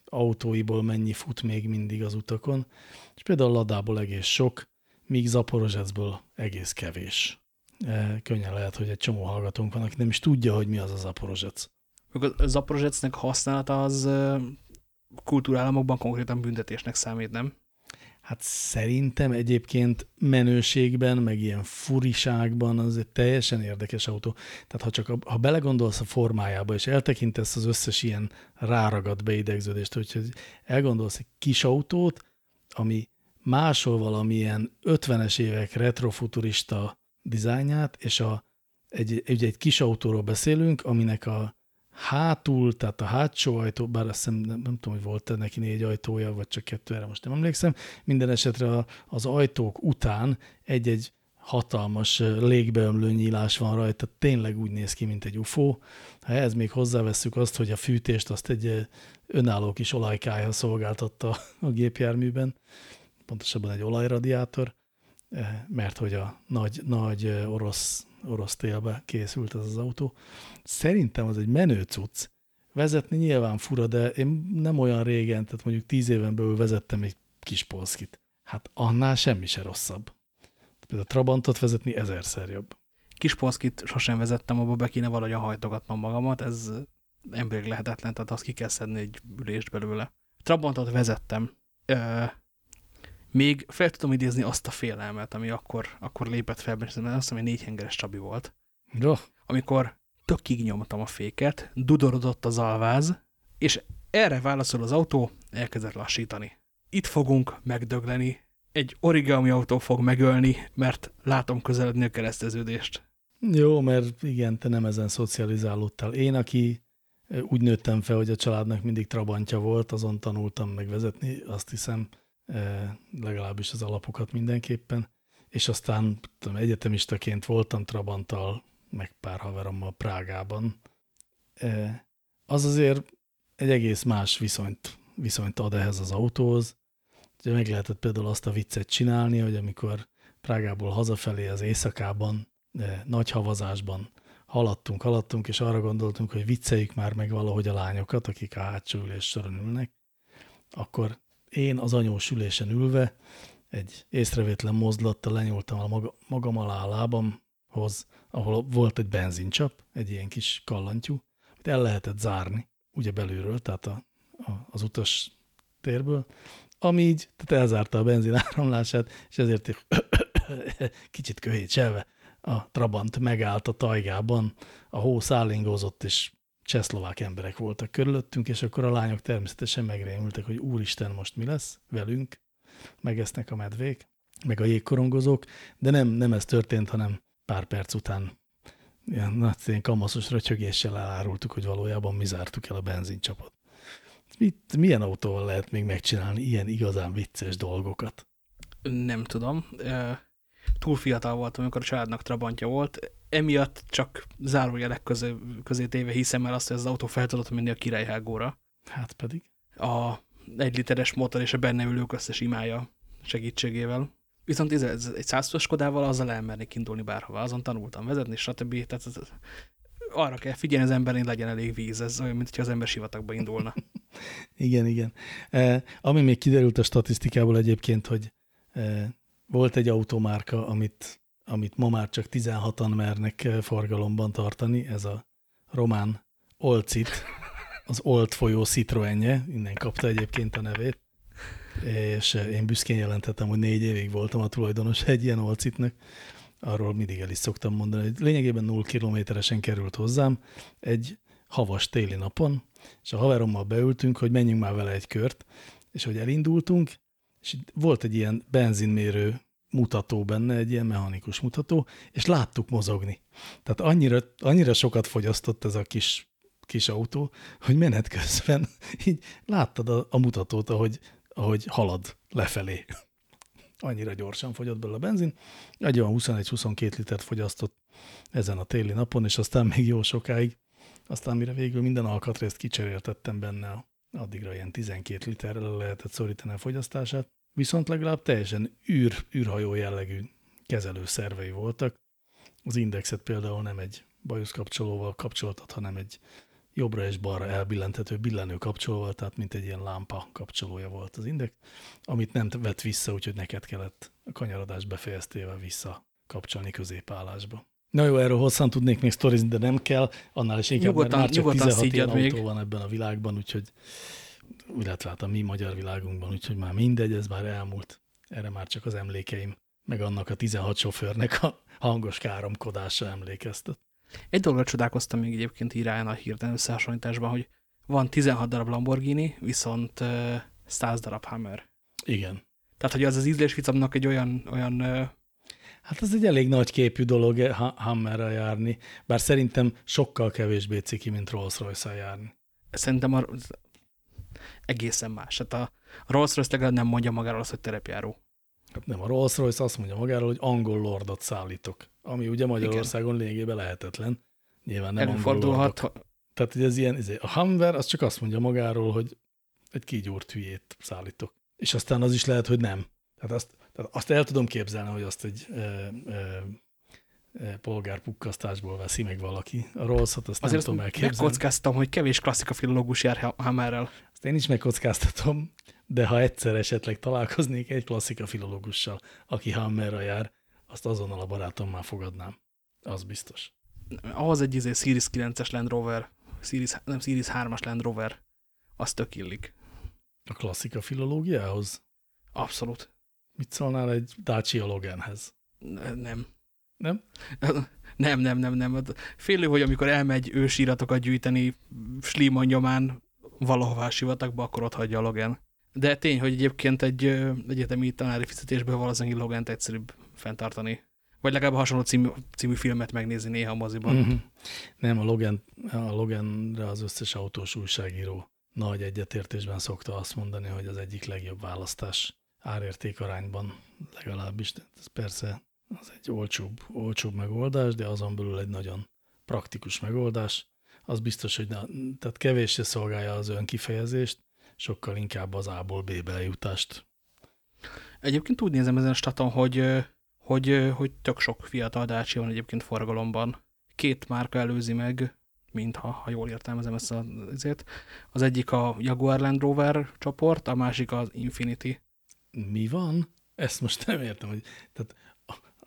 autóiból mennyi fut még mindig az utakon, és például Ladából egész sok, míg Zaporozsecből egész kevés. Könnyen lehet, hogy egy csomó hallgatónk van, aki nem is tudja, hogy mi az a Zaporozsec. A Zaporozsecnek használata az kultúrállamokban konkrétan büntetésnek számít, nem? Hát szerintem egyébként menőségben, meg ilyen furiságban az egy teljesen érdekes autó. Tehát ha csak a, ha belegondolsz a formájába, és eltekintesz az összes ilyen ráragadt beidegződést, hogyha elgondolsz egy kis autót, ami másol valamilyen 50-es évek retrofuturista dizájnját, és a, egy, ugye egy kis autóról beszélünk, aminek a hátul, tehát a hátsó ajtó, bár azt hiszem, nem, nem tudom, hogy volt -e neki négy ajtója, vagy csak kettő, erre most nem emlékszem. Minden esetre az ajtók után egy-egy hatalmas légbeömlő nyílás van rajta, tényleg úgy néz ki, mint egy UFO. Ha ehhez még hozzáveszünk azt, hogy a fűtést azt egy önálló kis olajkája szolgáltatta a gépjárműben, pontosabban egy olajradiátor, mert hogy a nagy, nagy orosz orosz télbe készült ez az autó. Szerintem az egy menő cucc. Vezetni nyilván fura, de én nem olyan régen, tehát mondjuk tíz éven belül vezettem egy kis polszkit. Hát annál semmi se rosszabb. Például a Trabantot vezetni ezerszer jobb. Kis polszkit sosem vezettem, abba be kéne valahogyan hajtogatnom magamat, ez emberi lehetetlen, tehát azt ki kell szedni egy ülést belőle. Trabantot vezettem. Ö, még fel tudom idézni azt a félelmet, ami akkor, akkor lépett fel, mert azt hiszem, hogy négy hengeres Csabi volt. Ja. Amikor tökig nyomtam a féket, dudorodott az alváz, és erre válaszol az autó, elkezdett lassítani. Itt fogunk megdögleni, egy origami autó fog megölni, mert látom közeledni a kereszteződést. Jó, mert igen, te nem ezen szocializálódtál. Én, aki úgy nőttem fel, hogy a családnak mindig trabantja volt, azon tanultam megvezetni, azt hiszem, legalábbis az alapokat mindenképpen, és aztán tudom, egyetemistaként voltam Trabanttal, meg pár haverommal Prágában. Az azért egy egész más viszonyt, viszonyt ad ehhez az autóhoz. Ugye meg lehetett például azt a viccet csinálni, hogy amikor Prágából hazafelé az éjszakában, nagy havazásban haladtunk, haladtunk, és arra gondoltunk, hogy vicceljük már meg valahogy a lányokat, akik a hátsó ülés soron ülnek, akkor én az anyós ülésen ülve egy észrevétlen mozdulattal lenyúltam a maga, magam alá a lábamhoz, ahol volt egy benzincsap, egy ilyen kis kallantyú, amit el lehetett zárni, ugye belülről, tehát a, a, az utas térből, ami így, tehát elzárta a benzin áramlását, és ezért [COUGHS] kicsit köhétselve a Trabant megállt a tajgában, a hó szállingózott, és csehszlovák emberek voltak körülöttünk, és akkor a lányok természetesen megrémültek, hogy úristen, most mi lesz velünk, megesznek a medvék, meg a jégkorongozók, de nem, nem ez történt, hanem pár perc után ilyen nagy kamaszos röcsögéssel elárultuk, hogy valójában mi zártuk el a benzincsapot. Mit, milyen autóval lehet még megcsinálni ilyen igazán vicces dolgokat? Nem tudom. Túl fiatal voltam, amikor a családnak trabantja volt. Emiatt csak zárójelek közé, közé téve hiszem el azt, hogy az autó fel tudott menni a királyhágóra. Hát pedig. A egy literes motor és a benne ülők összes imája segítségével. Viszont ez, ez egy százszor Skodával azzal elmernék indulni bárhova. Azon tanultam vezetni, stb. Tehát ez, arra kell figyelni az emberén, legyen elég víz. Ez olyan, mint az ember sivatagba indulna. [LAUGHS] igen, igen. E, ami még kiderült a statisztikából egyébként, hogy e, volt egy automárka, amit, amit ma már csak 16-an mernek forgalomban tartani, ez a román Olcit, az Olt folyó Citroenje, innen kapta egyébként a nevét, és én büszkén jelentettem, hogy négy évig voltam a tulajdonos egy ilyen Olcitnek, arról mindig el is szoktam mondani, hogy lényegében 0 kilométeresen került hozzám egy havas téli napon, és a haverommal beültünk, hogy menjünk már vele egy kört, és hogy elindultunk, és volt egy ilyen benzinmérő mutató benne, egy ilyen mechanikus mutató, és láttuk mozogni. Tehát annyira, annyira sokat fogyasztott ez a kis, kis autó, hogy menet közben [LAUGHS] így láttad a, a mutatót, ahogy, ahogy halad lefelé. [LAUGHS] Annyira gyorsan fogyott belőle a benzin, egy olyan 21-22 litert fogyasztott ezen a téli napon, és aztán még jó sokáig, aztán mire végül minden alkatrészt kicseréltettem benne, addigra ilyen 12 literrel lehetett szorítani a fogyasztását, viszont legalább teljesen űr, űrhajó jellegű kezelő szervei voltak. Az indexet például nem egy bajuszkapcsolóval kapcsoltat, hanem egy jobbra és balra elbillentető billenő kapcsolóval, tehát mint egy ilyen lámpa kapcsolója volt az index, amit nem vett vissza, úgyhogy neked kellett a kanyarodás befejeztével vissza kapcsolni középállásba. Na jó, erről hosszan tudnék még sztorizni, de nem kell, annál is inkább, nyugodtan, mert már csak 16 ilyen még. autó van ebben a világban, úgyhogy illetve hát a mi magyar világunkban, úgyhogy már mindegy, ez már elmúlt. Erre már csak az emlékeim, meg annak a 16 sofőrnek a hangos káromkodása emlékeztet. Egy dologra csodálkoztam még egyébként iráján a hirtelen összehasonlításban, hogy van 16 darab Lamborghini, viszont 100 darab Hammer. Igen. Tehát, hogy az az ízlésficamnak egy olyan, olyan Hát ez egy elég nagy képű dolog eh, Hammerrel járni, bár szerintem sokkal kevésbé ciki, mint Rolls-Royce-al járni. Szerintem a, egészen más. Hát a Rolls-Royce legalább nem mondja magáról azt, hogy terepjáró. Hát nem, a Rolls-Royce azt mondja magáról, hogy angol lordot szállítok, ami ugye Magyarországon Igen. lényegében lehetetlen. Nyilván nem Előfordulhat. angol Tehát, hogy ez ilyen, ez a Hammer az csak azt mondja magáról, hogy egy kígyúrt hülyét szállítok. És aztán az is lehet, hogy nem. Tehát azt, tehát azt el tudom képzelni, hogy azt egy e, e, polgárpukkasztásból veszi meg valaki. A Rolls-ot azt Azért nem tudom elképzelni. megkockáztam, hogy kevés klasszika filológus jár Hammerrel. Azt én is megkockáztatom, de ha egyszer esetleg találkoznék egy klasszika filológussal, aki Hammerra jár, azt azonnal a barátommal fogadnám. Az biztos. Ahhoz egy izé Series 9-es Land Rover, Series, nem Series 3-as Land Rover, az tök illik. A klasszika filológiához? Abszolút. Mit szólnál egy Dacia Loganhez? Nem. [LAUGHS] Nem? Nem, nem, nem, nem. Félő, hogy amikor elmegy ősíratokat gyűjteni Sliman nyomán valahová sivatagba, akkor ott hagyja a Logan. De tény, hogy egyébként egy egyetemi tanári fizetésből valószínűleg Logant egyszerűbb fenntartani. Vagy legalább hasonló című, című filmet megnézni néha a moziban. Mm -hmm. Nem, a, Logan, a Loganre az összes autós újságíró nagy egyetértésben szokta azt mondani, hogy az egyik legjobb választás árérték arányban legalábbis. Ez persze az egy olcsóbb, olcsóbb megoldás, de azon belül egy nagyon praktikus megoldás. Az biztos, hogy na, tehát kevéssé szolgálja az önkifejezést, sokkal inkább az A-ból B-be eljutást Egyébként úgy nézem ezen a staton, hogy, hogy, hogy tök sok fiatal Dacia van egyébként forgalomban. Két márka előzi meg, mintha, ha jól értelmezem ezt azért. Az egyik a Jaguar Land Rover csoport, a másik az Infinity. Mi van? Ezt most nem értem, hogy tehát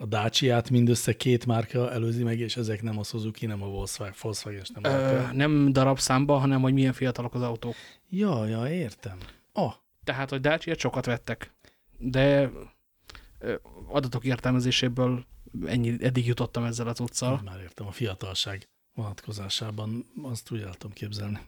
a Dacia-t mindössze két márka előzi meg, és ezek nem a Suzuki, nem a Volkswagen, Volkswagen nem Ö, Nem darabszámba, hanem hogy milyen fiatalok az autók. Ja, ja, értem. Ah. Tehát, hogy Dacia sokat vettek. De adatok értelmezéséből ennyi, eddig jutottam ezzel az utccal. Már értem, a fiatalság vonatkozásában azt úgy el tudom képzelni.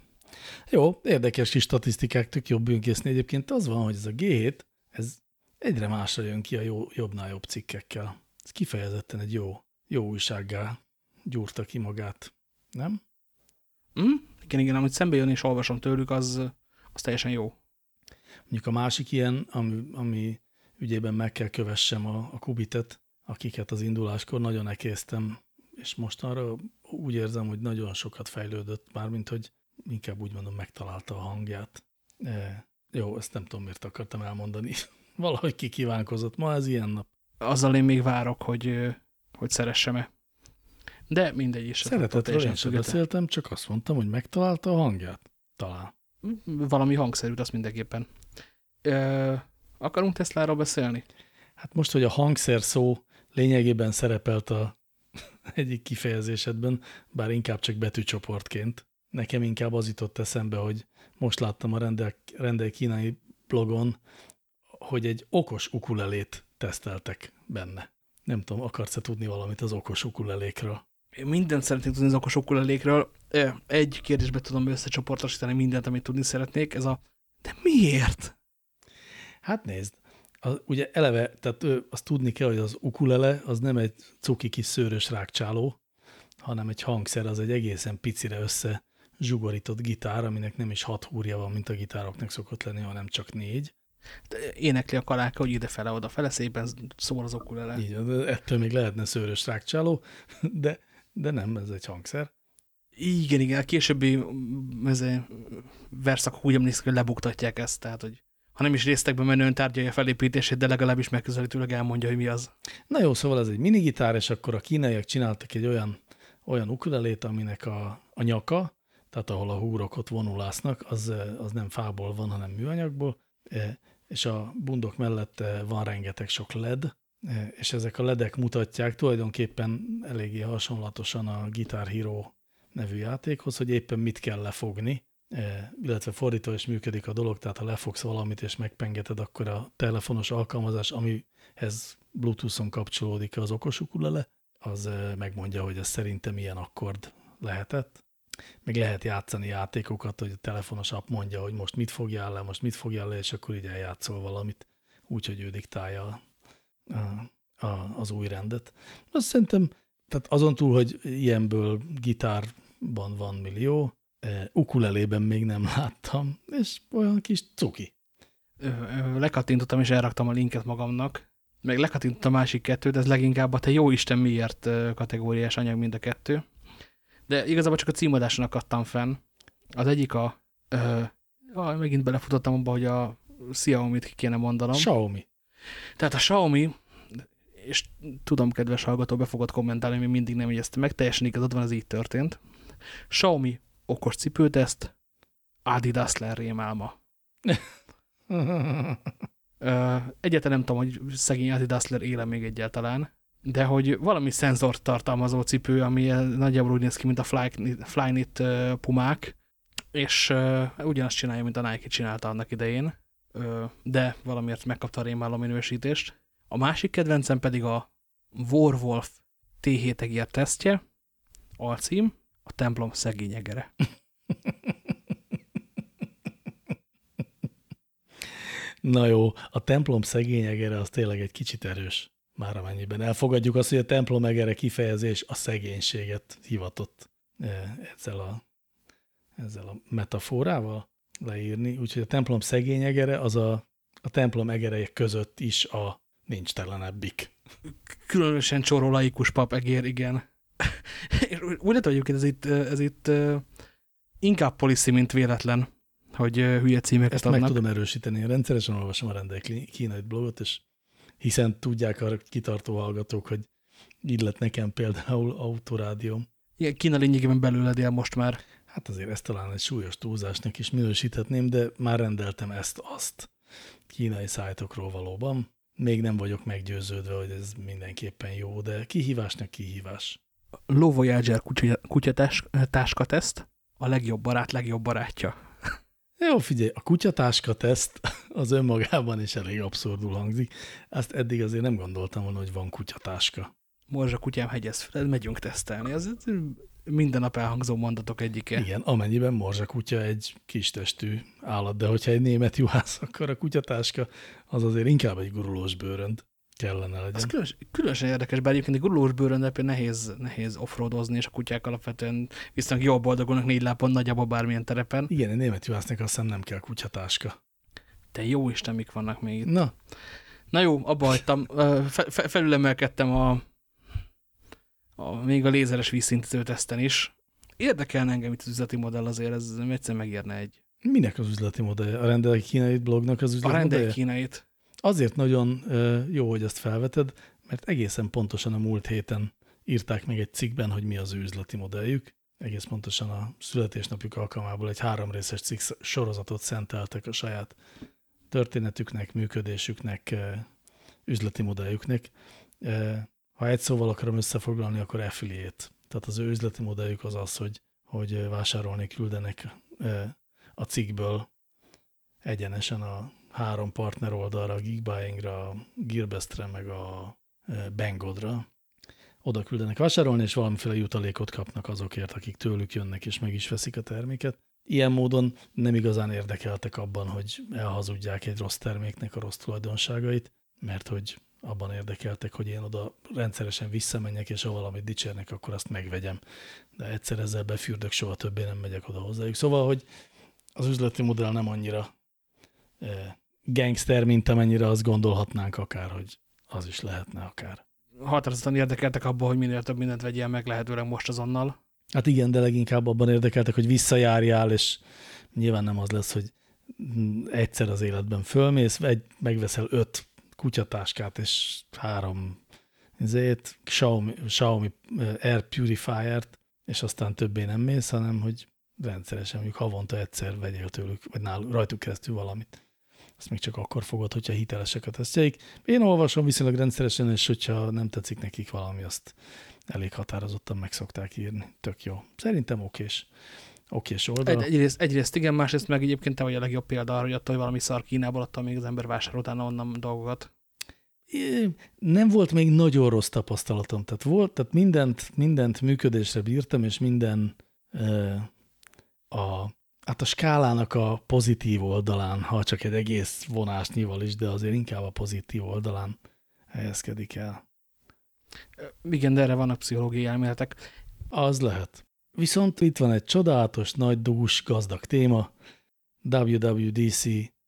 Jó, érdekes kis statisztikák, tök jobb bűnkészni. Egyébként az van, hogy ez a G7, ez egyre másra jön ki a jó, jobbnál jobb cikkekkel. Ez kifejezetten egy jó, jó újsággá gyúrta ki magát, nem? Mm, igen, igen, amit szembe jön és olvasom tőlük, az, az teljesen jó. Mondjuk a másik ilyen, ami, ami ügyében meg kell kövessem a, a kubitet, akiket az induláskor nagyon ekésztem, és mostanra úgy érzem, hogy nagyon sokat fejlődött, mármint, hogy inkább úgy mondom, megtalálta a hangját. E, jó, ezt nem tudom, miért akartam elmondani. [LAUGHS] Valahogy kikívánkozott. Ma ez ilyen nap. Azzal én még várok, hogy, hogy szeressem-e. De mindegy is. Szeretetről én sem beszéltem, csak azt mondtam, hogy megtalálta a hangját. Talán. Valami hangszerűt, azt mindenképpen. Ö, akarunk Tesláról beszélni? Hát most, hogy a hangszer szó lényegében szerepelt a [LAUGHS] egyik kifejezésedben, bár inkább csak betűcsoportként. Nekem inkább az jutott eszembe, hogy most láttam a rendel, rendel kínai blogon, hogy egy okos ukulelét teszteltek benne. Nem tudom, akarsz-e tudni valamit az okos ukulelékről? Én mindent szeretnék tudni az okos ukulelékről. Egy kérdésbe tudom összecsoportosítani mindent, amit tudni szeretnék. Ez a, de miért? Hát nézd, az, ugye eleve, tehát ő, azt tudni kell, hogy az ukulele az nem egy cuki kis szőrös rákcsáló, hanem egy hangszer, az egy egészen picire össze zsugorított gitár, aminek nem is hat húrja van, mint a gitároknak szokott lenni, hanem csak négy. Énekli a kaláka, hogy idefele, odafele, szépen szól az ukulele. Így, ettől még lehetne szőrös rákcsáló, de, de nem, ez egy hangszer. Igen, igen, a későbbi verszak úgy emlékszik, hogy lebuktatják ezt, tehát, hogy ha nem is résztekbe menően tárgyalja felépítését, de legalábbis megközelítőleg elmondja, hogy mi az. Na jó, szóval ez egy minigitár, és akkor a kínaiak csináltak egy olyan, olyan ukulelét, aminek a, a nyaka, tehát ahol a húrok ott vonulásznak, az, az nem fából van, hanem műanyagból, e, és a bundok mellett van rengeteg sok led, e, és ezek a ledek mutatják tulajdonképpen eléggé hasonlatosan a Guitar Hero nevű játékhoz, hogy éppen mit kell lefogni, E, illetve fordítva is működik a dolog, tehát ha lefogsz valamit és megpengeted, akkor a telefonos alkalmazás, amihez Bluetooth-on kapcsolódik az okos ukulele, az e, megmondja, hogy ez szerintem milyen akkord lehetett. Meg lehet játszani játékokat, hogy a telefonos app mondja, hogy most mit fogjál le, most mit fogjál le, és akkor így eljátszol valamit, úgyhogy ő diktálja a, a, az új rendet. Azt szerintem, tehát azon túl, hogy ilyenből gitárban van millió, ukulelében még nem [LAUGHS] láttam, és olyan kis cuki. Lekattintottam és elraktam a linket magamnak, meg lekattintottam a másik kettőt, ez leginkább a te jó Isten miért kategóriás anyag mind a kettő. De igazából csak a címadáson akadtam fenn. Az egyik a, ö, ah, megint belefutottam abba, hogy a Xiaomi-t ki kéne mondanom. Xiaomi. Tehát a Xiaomi, és tudom, kedves hallgató, be fogod kommentálni, mi mindig nem ezt meg, teljesen igazad van, ez így történt. Xiaomi okos cipőteszt, Adidas rémálma. [LAUGHS] egyáltalán nem tudom, hogy szegény Adidas Dassler éle még egyáltalán, de hogy valami szenzort tartalmazó cipő, ami nagyjából úgy néz ki, mint a Flyknit, Flyknit pumák, és ugyanazt csinálja, mint a Nike csinálta annak idején, de valamiért megkapta a rémálom minősítést. A másik kedvencem pedig a Warwolf T7 egér tesztje, alcím, a templom szegény egere. [LAUGHS] Na jó, a templom szegény egere az tényleg egy kicsit erős. Már amennyiben elfogadjuk azt, hogy a templom egere kifejezés a szegénységet hivatott e, ezzel a, ezzel a metaforával leírni. Úgyhogy a templom szegény egere az a, a templom egerei között is a nincs telenebbik. Különösen csoró laikus pap egér, igen. [LAUGHS] úgy lehet, hogy ez itt, ez itt inkább policy, mint véletlen, hogy hülye címeket Ezt adnak. meg tudom erősíteni. Én rendszeresen olvasom a rendel kínai blogot, és hiszen tudják a kitartó hallgatók, hogy így lett nekem például autorádióm. Igen, Kína lényegében belőled él most már. Hát azért ezt talán egy súlyos túlzásnak is minősíthetném, de már rendeltem ezt-azt kínai szájtokról valóban. Még nem vagyok meggyőződve, hogy ez mindenképpen jó, de kihívásnak kihívás. Low Voyager kutyatáska a legjobb barát legjobb barátja. Jó, figyelj, a kutyatáska teszt [LAUGHS] az önmagában is elég abszurdul hangzik. Azt eddig azért nem gondoltam volna, hogy van kutyatáska. Morzsa kutyám hegyez fel, megyünk tesztelni. Ez minden nap elhangzó mondatok egyike. Igen, amennyiben morzsa kutya egy kis testű állat, de hogyha egy német juhász, [LAUGHS] akkor a kutyatáska az azért inkább egy gurulós bőrönd kellene legyen. Ez különös, különösen érdekes, bár egyébként egy gurulós például nehéz, nehéz offroadozni, és a kutyák alapvetően viszonylag jól boldogulnak négy lápon nagyjából bármilyen terepen. Igen, egy német juhásznak azt hiszem nem kell kutyatáska. Te jó Isten, mik vannak még itt. Na. Na jó, abba hagytam. Fe, fe, felülemelkedtem a, a, még a lézeres vízszintező teszten is. Érdekelne engem itt az üzleti modell azért, ez egyszer megérne egy. Minek az üzleti modell? A rendelek kínai blognak az üzleti A rendelek kínait. Azért nagyon jó, hogy azt felveted, mert egészen pontosan a múlt héten írták meg egy cikkben, hogy mi az ő üzleti modelljük. Egész pontosan a születésnapjuk alkalmából egy három részes cikk sorozatot szenteltek a saját történetüknek, működésüknek, üzleti modelljüknek. Ha egy szóval akarom összefoglalni, akkor affiliate. Tehát az ő üzleti modelljük az az, hogy, hogy vásárolni küldenek a cikkből egyenesen a három partner oldalra, a Geekbuyingra, a Gearbestre, meg a Bangodra. Oda küldenek vásárolni, és valamiféle jutalékot kapnak azokért, akik tőlük jönnek, és meg is veszik a terméket. Ilyen módon nem igazán érdekeltek abban, hogy elhazudják egy rossz terméknek a rossz tulajdonságait, mert hogy abban érdekeltek, hogy én oda rendszeresen visszamenjek, és ha valamit dicsérnek, akkor azt megvegyem. De egyszer ezzel befürdök, soha többé nem megyek oda hozzájuk. Szóval, hogy az üzleti modell nem annyira e, gangster, mint amennyire azt gondolhatnánk akár, hogy az is lehetne akár. Határozottan érdekeltek abban, hogy minél több mindent vegyél meg lehetőleg most azonnal. Hát igen, de leginkább abban érdekeltek, hogy visszajárjál, és nyilván nem az lesz, hogy egyszer az életben fölmész, egy, megveszel öt kutyatáskát és három ezért, Xiaomi, Xiaomi Air Purifier-t, és aztán többé nem mész, hanem hogy rendszeresen, mondjuk havonta egyszer vegyél tőlük, vagy náluk, rajtuk keresztül valamit. Azt még csak akkor fogod, hogyha hitelesek a tesztjeik. Én olvasom viszonylag rendszeresen, és hogyha nem tetszik nekik valami, azt elég határozottan meg szokták írni. Tök jó. Szerintem okés. Okés oldal. Egy, egyrészt, egyrészt igen, másrészt meg egyébként te vagy a legjobb példa arra, hogy attól, hogy valami szar Kínából, attól még az ember vásárol utána onnan dolgokat. Nem volt még nagyon rossz tapasztalatom. Tehát volt, tehát mindent, mindent működésre bírtam, és minden a, hát a skálának a pozitív oldalán, ha csak egy egész vonásnyival is, de azért inkább a pozitív oldalán helyezkedik el. Igen, de erre vannak pszichológiai elméletek. Az lehet. Viszont itt van egy csodálatos, nagy, dús, gazdag téma. WWDC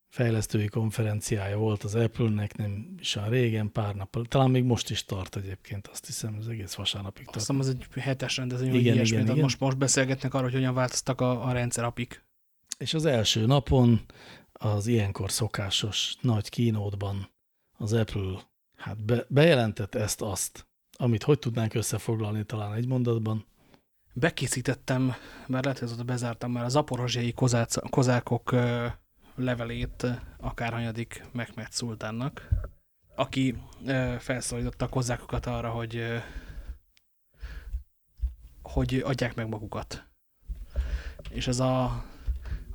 fejlesztői konferenciája volt az Apple-nek nem is olyan régen, pár nap, talán még most is tart egyébként, azt hiszem, az egész vasárnapig tart. Azt hiszem, az egy hetes rendezvény, igen, ilyesmi, igen, igen. Most, most beszélgetnek arról, hogy hogyan változtak a, a rendszer És az első napon az ilyenkor szokásos nagy kínótban az Apple hát be, bejelentett ezt-azt, amit hogy tudnánk összefoglalni talán egy mondatban. Bekészítettem, mert lehet, hogy bezártam már a zaporozsiai kozákok levelét akárhanyadik Mehmet szultánnak, aki felszólította a kozákokat arra, hogy, hogy adják meg magukat. És ez a,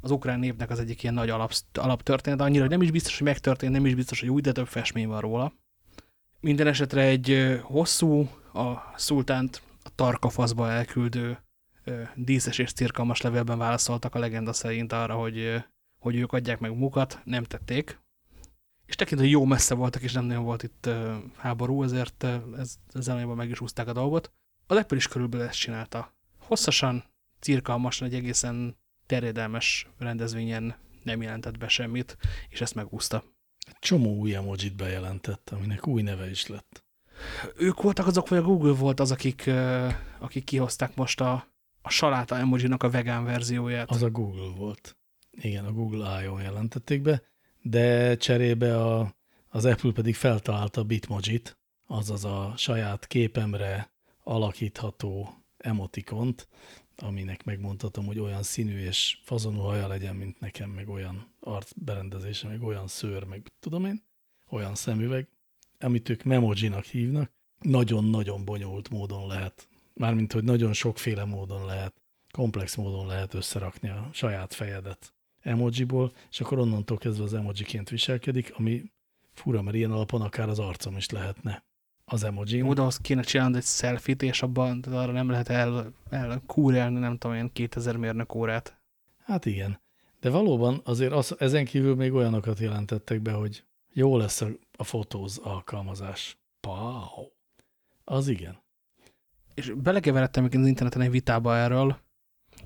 az ukrán népnek az egyik ilyen nagy alap, alaptörténet, annyira, hogy nem is biztos, hogy megtörtént, nem is biztos, hogy úgy, de több festmény van róla. Minden esetre egy hosszú, a szultánt a tarkafaszba elküldő díszes és cirkalmas levélben válaszoltak a legenda szerint arra, hogy hogy ők adják meg mukat, nem tették. És tekintve, hogy jó messze voltak, és nem nagyon volt itt háború, ezért ez, ezzel meg is úzták a dolgot. A Apple is körülbelül ezt csinálta. Hosszasan, cirkalmasan, egy egészen terjedelmes rendezvényen nem jelentett be semmit, és ezt megúszta. Egy csomó új emojit bejelentett, aminek új neve is lett. Ők voltak azok, vagy a Google volt az, akik, akik kihozták most a, a saláta emojinak a vegán verzióját. Az a Google volt. Igen, a Google I.O. jelentették be, de cserébe a, az Apple pedig feltalálta a Bitmojit, azaz a saját képemre alakítható emotikont, aminek megmondhatom, hogy olyan színű és fazonú haja legyen, mint nekem, meg olyan arcberendezése, meg olyan szőr, meg tudom én, olyan szemüveg, amit ők memojinak hívnak, nagyon-nagyon bonyolult módon lehet, mármint, hogy nagyon sokféle módon lehet, komplex módon lehet összerakni a saját fejedet emojiból, és akkor onnantól kezdve az emojiként viselkedik, ami fura, mert ilyen alapon akár az arcom is lehetne az emoji. Oda azt kéne csinálni egy selfit, és abban arra nem lehet el, elkúrelni, nem tudom én, 2000 mérnök órát. Hát igen. De valóban azért az, ezen kívül még olyanokat jelentettek be, hogy jó lesz a, a fotóz alkalmazás. Pau. Az igen. És belekeveredtem az interneten egy vitába erről,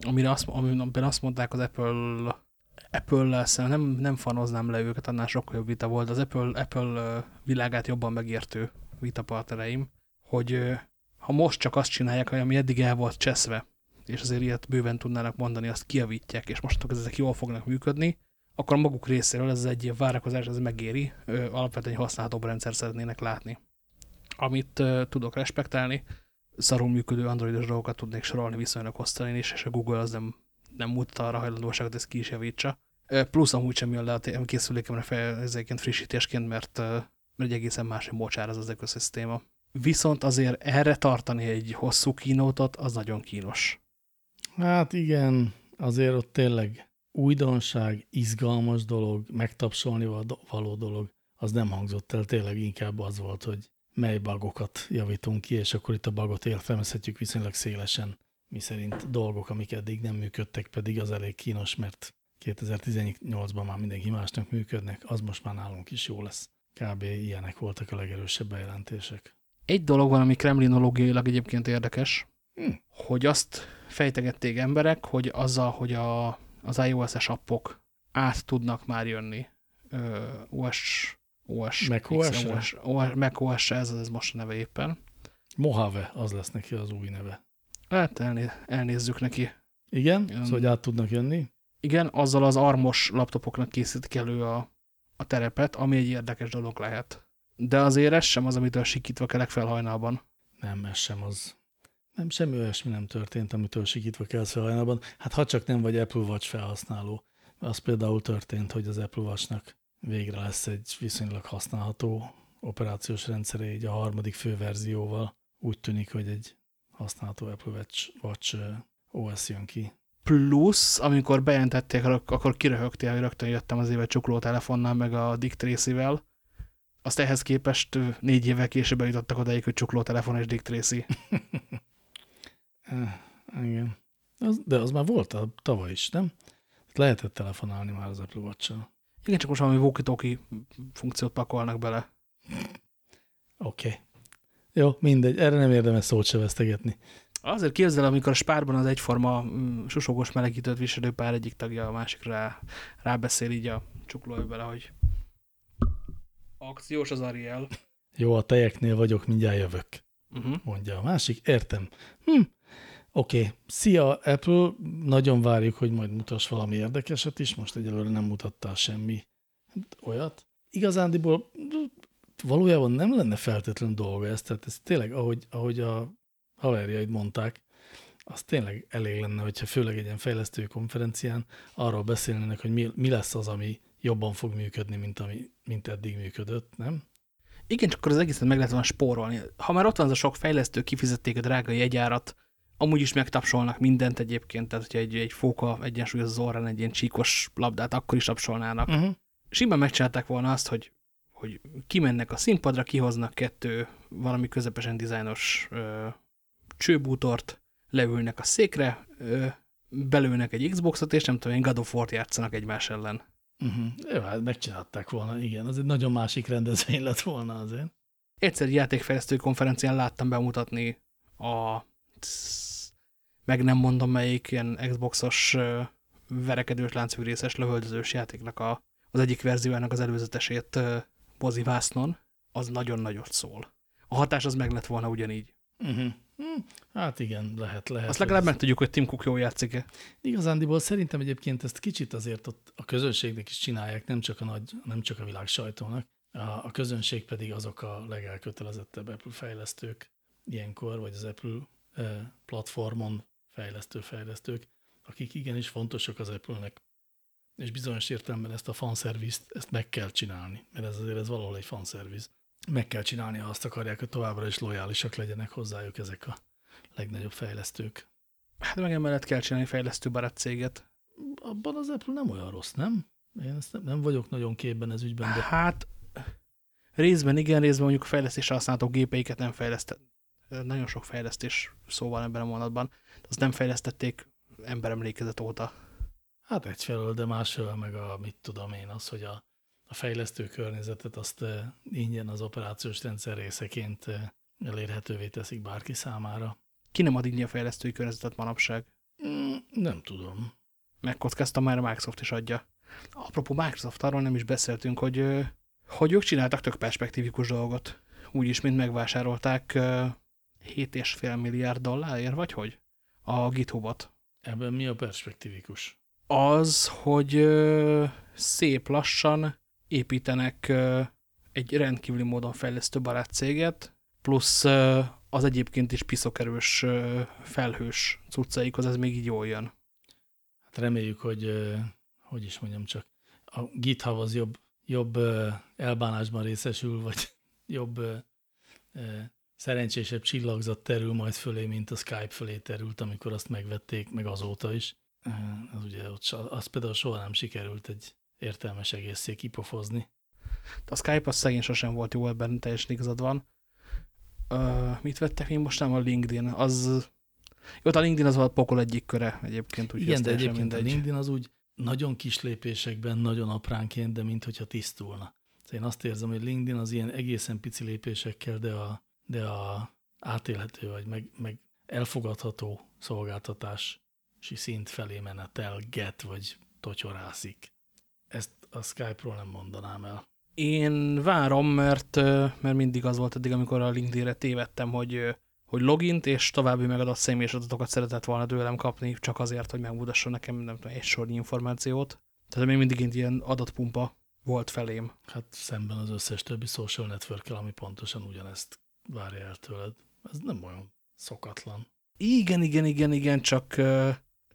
amire azt, amiben azt mondták az Apple Apple-lel nem, nem fanoznám le őket, annál sokkal jobb vita volt. Az Apple, Apple világát jobban megértő vitapartnereim, hogy ha most csak azt csinálják, ami eddig el volt cseszve, és azért ilyet bőven tudnának mondani, azt kiavítják, és most ezek jól fognak működni, akkor maguk részéről ez egy várakozás, ez megéri, alapvetően egy használhatóbb rendszer szeretnének látni. Amit tudok respektálni, szarul működő androidos dolgokat tudnék sorolni viszonylag osztani, és, a Google az nem, nem mutatta arra hajlandóságot, ezt ki is javítsa. Plusz amúgy sem jön le a készülékemre ezeket frissítésként, mert mert egy egészen más, mocsár az az ökoszisztéma. Viszont azért erre tartani egy hosszú kínótot, az nagyon kínos. Hát igen, azért ott tényleg újdonság, izgalmas dolog, megtapsolni való dolog, az nem hangzott el, tényleg inkább az volt, hogy mely bagokat javítunk ki, és akkor itt a bagot értelmezhetjük viszonylag szélesen, mi szerint dolgok, amik eddig nem működtek, pedig az elég kínos, mert 2018-ban már mindenki másnak működnek, az most már nálunk is jó lesz. Kb. ilyenek voltak a legerősebb bejelentések. Egy dolog van, ami kremlinológiailag egyébként érdekes, hm. hogy azt fejtegették emberek, hogy azzal, hogy a, az iOS-es appok át tudnak már jönni ö, OS, OS, Mac OS, OS, OS, Mac OS ez, ez most a neve éppen. Mojave, az lesz neki az új neve. Hát elné, elnézzük neki. Igen? Um, szóval, hogy át tudnak jönni? Igen, azzal az armos laptopoknak készítik elő a, a terepet, ami egy érdekes dolog lehet. De azért ez sem az, amitől sikítva kelek fel hajnalban. Nem, ez sem az. Nem, semmi olyasmi nem történt, amitől sikítva kell fel hajnalban. Hát ha csak nem vagy Apple Watch felhasználó. Az például történt, hogy az Apple Watchnak végre lesz egy viszonylag használható operációs rendszere így a harmadik főverzióval. Úgy tűnik, hogy egy használható Apple Watch, Watch OS jön ki plusz, amikor bejelentették, akkor kiröhögtél, hogy rögtön jöttem az éve csukló telefonnal, meg a Dick Tracy-vel. Azt ehhez képest négy évvel később eljutottak odaig, hogy csukló telefon és Dick Tracy. [LAUGHS] Igen. Az, de az már volt a, tavaly is, nem? Lehetett telefonálni már az Apple watch -sal. Igen, csak most valami walkie funkciót pakolnak bele. Oké. Okay. Jó, mindegy, erre nem érdemes szót se vesztegetni. Azért képzel, amikor a spárban az egyforma mm, susogos melegítőt viselő pár egyik tagja a másikra rábeszél így a csuklója hogy akciós az Ariel. Jó, a tejeknél vagyok, mindjárt jövök. Uh -huh. Mondja a másik, értem. Hm. Oké, okay. szia Apple, nagyon várjuk, hogy majd mutass valami érdekeset is, most egyelőre nem mutattál semmi olyat. Igazándiból valójában nem lenne feltétlenül dolga ez, tehát ez tényleg, ahogy, ahogy a haverjaid mondták, az tényleg elég lenne, hogyha főleg egy ilyen fejlesztői konferencián arról beszélnének, hogy mi, mi lesz az, ami jobban fog működni, mint, ami, mint eddig működött, nem? Igen, csak akkor az egészet meg lehet volna spórolni. Ha már ott van az a sok fejlesztő, kifizették a drága jegyárat, amúgy is megtapsolnak mindent egyébként, tehát hogyha egy, egy fóka egyensúly az orrán egy ilyen csíkos labdát, akkor is tapsolnának. Uh mhm. -huh. Simán megcsinálták volna azt, hogy, hogy kimennek a színpadra, kihoznak kettő valami közepesen dizájnos csőbútort, leülnek a székre, belőnek egy Xboxot, és nem tudom, én God of War-t játszanak egymás ellen. Uh -huh. Jó, hát megcsinálták volna, igen. Az egy nagyon másik rendezvény lett volna azért. Egyszer játékfejlesztő konferencián láttam bemutatni a meg nem mondom melyik ilyen Xboxos verekedős láncfűrészes lövöldözős játéknak a, az egyik verziójának az előzetesét mozivásznon, az nagyon nagyot szól. A hatás az meg lett volna ugyanígy. Uh -huh. Hm, hát igen, lehet, lehet. Azt legalább megtudjuk, hogy Tim Cook jól játszik-e. Igazándiból szerintem egyébként ezt kicsit azért ott a közönségnek is csinálják, nem csak a, nagy, nem csak a világ sajtónak. A, a közönség pedig azok a legelkötelezettebb Apple fejlesztők ilyenkor, vagy az Apple eh, platformon fejlesztő fejlesztők, akik igenis fontosak az Apple-nek. És bizonyos értelemben ezt a fanszervizt, ezt meg kell csinálni, mert ez azért ez valahol egy fanszerviz. Meg kell csinálni, ha azt akarják, hogy továbbra is lojálisak legyenek hozzájuk ezek a legnagyobb fejlesztők. Hát meg emellett kell csinálni fejlesztő barát céget. Abban az Apple nem olyan rossz, nem? Én ezt nem, nem vagyok nagyon képben ez ügyben. De... Hát részben igen, részben mondjuk a fejlesztésre használható gépeiket nem fejlesztett. Nagyon sok fejlesztés szó van ebben a mondatban. Azt nem fejlesztették emberemlékezet óta. Hát egyfelől, de másfelől meg a, mit tudom én, az, hogy a, a fejlesztő környezetet azt e, ingyen az operációs rendszer részeként e, elérhetővé teszik bárki számára. Ki nem ad ingyen fejlesztői környezetet manapság? Mm, nem tudom. Megkockázta már a Microsoft is adja. Apropó Microsoft, arról nem is beszéltünk, hogy, hogy ők csináltak tök perspektívikus dolgot. Úgyis, mint megvásárolták 7,5 milliárd dollárért, vagy hogy? A GitHubot. Ebben mi a perspektívikus? Az, hogy szép lassan építenek egy rendkívüli módon fejlesztő barát céget, plusz az egyébként is piszokerős felhős cuccaikhoz, ez még így jól jön. Hát reméljük, hogy, hogy is mondjam csak, a GitHub az jobb, jobb elbánásban részesül, vagy [LAUGHS] jobb szerencsésebb csillagzat terül majd fölé, mint a Skype fölé terült, amikor azt megvették, meg azóta is. Az ugye ott, az például soha nem sikerült egy értelmes egészé kipofozni. A Skype az szegény sosem volt jó, ebben teljesen igazad van. Uh, mit vettek még most nem a LinkedIn? Az, jó, a LinkedIn az a pokol egyik köre egyébként. Úgy Igen, de egyébként mindegy. a LinkedIn az úgy nagyon kis lépésekben, nagyon apránként, de mintha tisztulna. Én azt érzem, hogy LinkedIn az ilyen egészen pici lépésekkel, de a, de a átélhető, vagy meg, meg elfogadható szolgáltatási szint felé get vagy tocsorászik. Ezt a Skype-ról nem mondanám el. Én várom, mert, mert mindig az volt eddig, amikor a LinkedIn-re tévedtem, hogy, hogy logint és további megadott személyes adatokat szeretett volna tőlem kapni, csak azért, hogy megmutasson nekem nem tudom, egy sornyi információt. Tehát még mindig ilyen adatpumpa volt felém. Hát szemben az összes többi social network ami pontosan ugyanezt várja el tőled. Ez nem olyan szokatlan. Igen, igen, igen, igen, csak,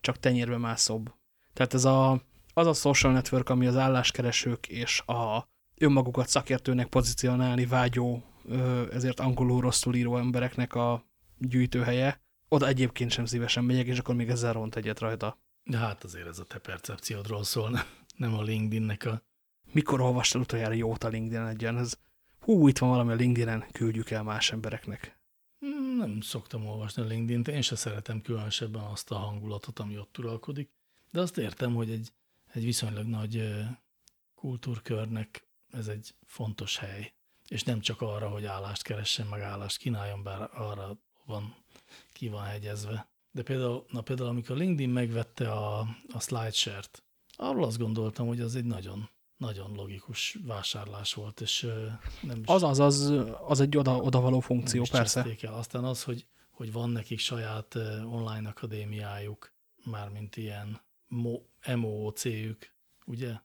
csak tenyérbe mászóbb. Tehát ez a, az a social network, ami az álláskeresők és a önmagukat szakértőnek pozícionálni vágyó, ezért angolul rosszul író embereknek a gyűjtőhelye, oda egyébként sem szívesen megyek, és akkor még ezzel ront egyet rajta. De hát azért ez a te percepciódról szól, nem a LinkedInnek a... Mikor olvastál utoljára jót a LinkedIn egyen? Ez, hú, itt van valami a LinkedIn-en, küldjük el más embereknek. Hmm, nem szoktam olvasni a LinkedIn-t, én se szeretem különösebben azt a hangulatot, ami ott uralkodik, de azt értem, hogy egy, egy viszonylag nagy kultúrkörnek ez egy fontos hely, és nem csak arra, hogy állást keressen, meg állást kínáljon, bár arra van, ki van hegyezve. De például, na például amikor LinkedIn megvette a, a SlideShare-t, arról azt gondoltam, hogy az egy nagyon, nagyon logikus vásárlás volt, és nem is, az, az, az, az egy oda, odavaló funkció, persze. El. Aztán az, hogy, hogy van nekik saját online akadémiájuk, mármint ilyen MOOC-ük, ugye?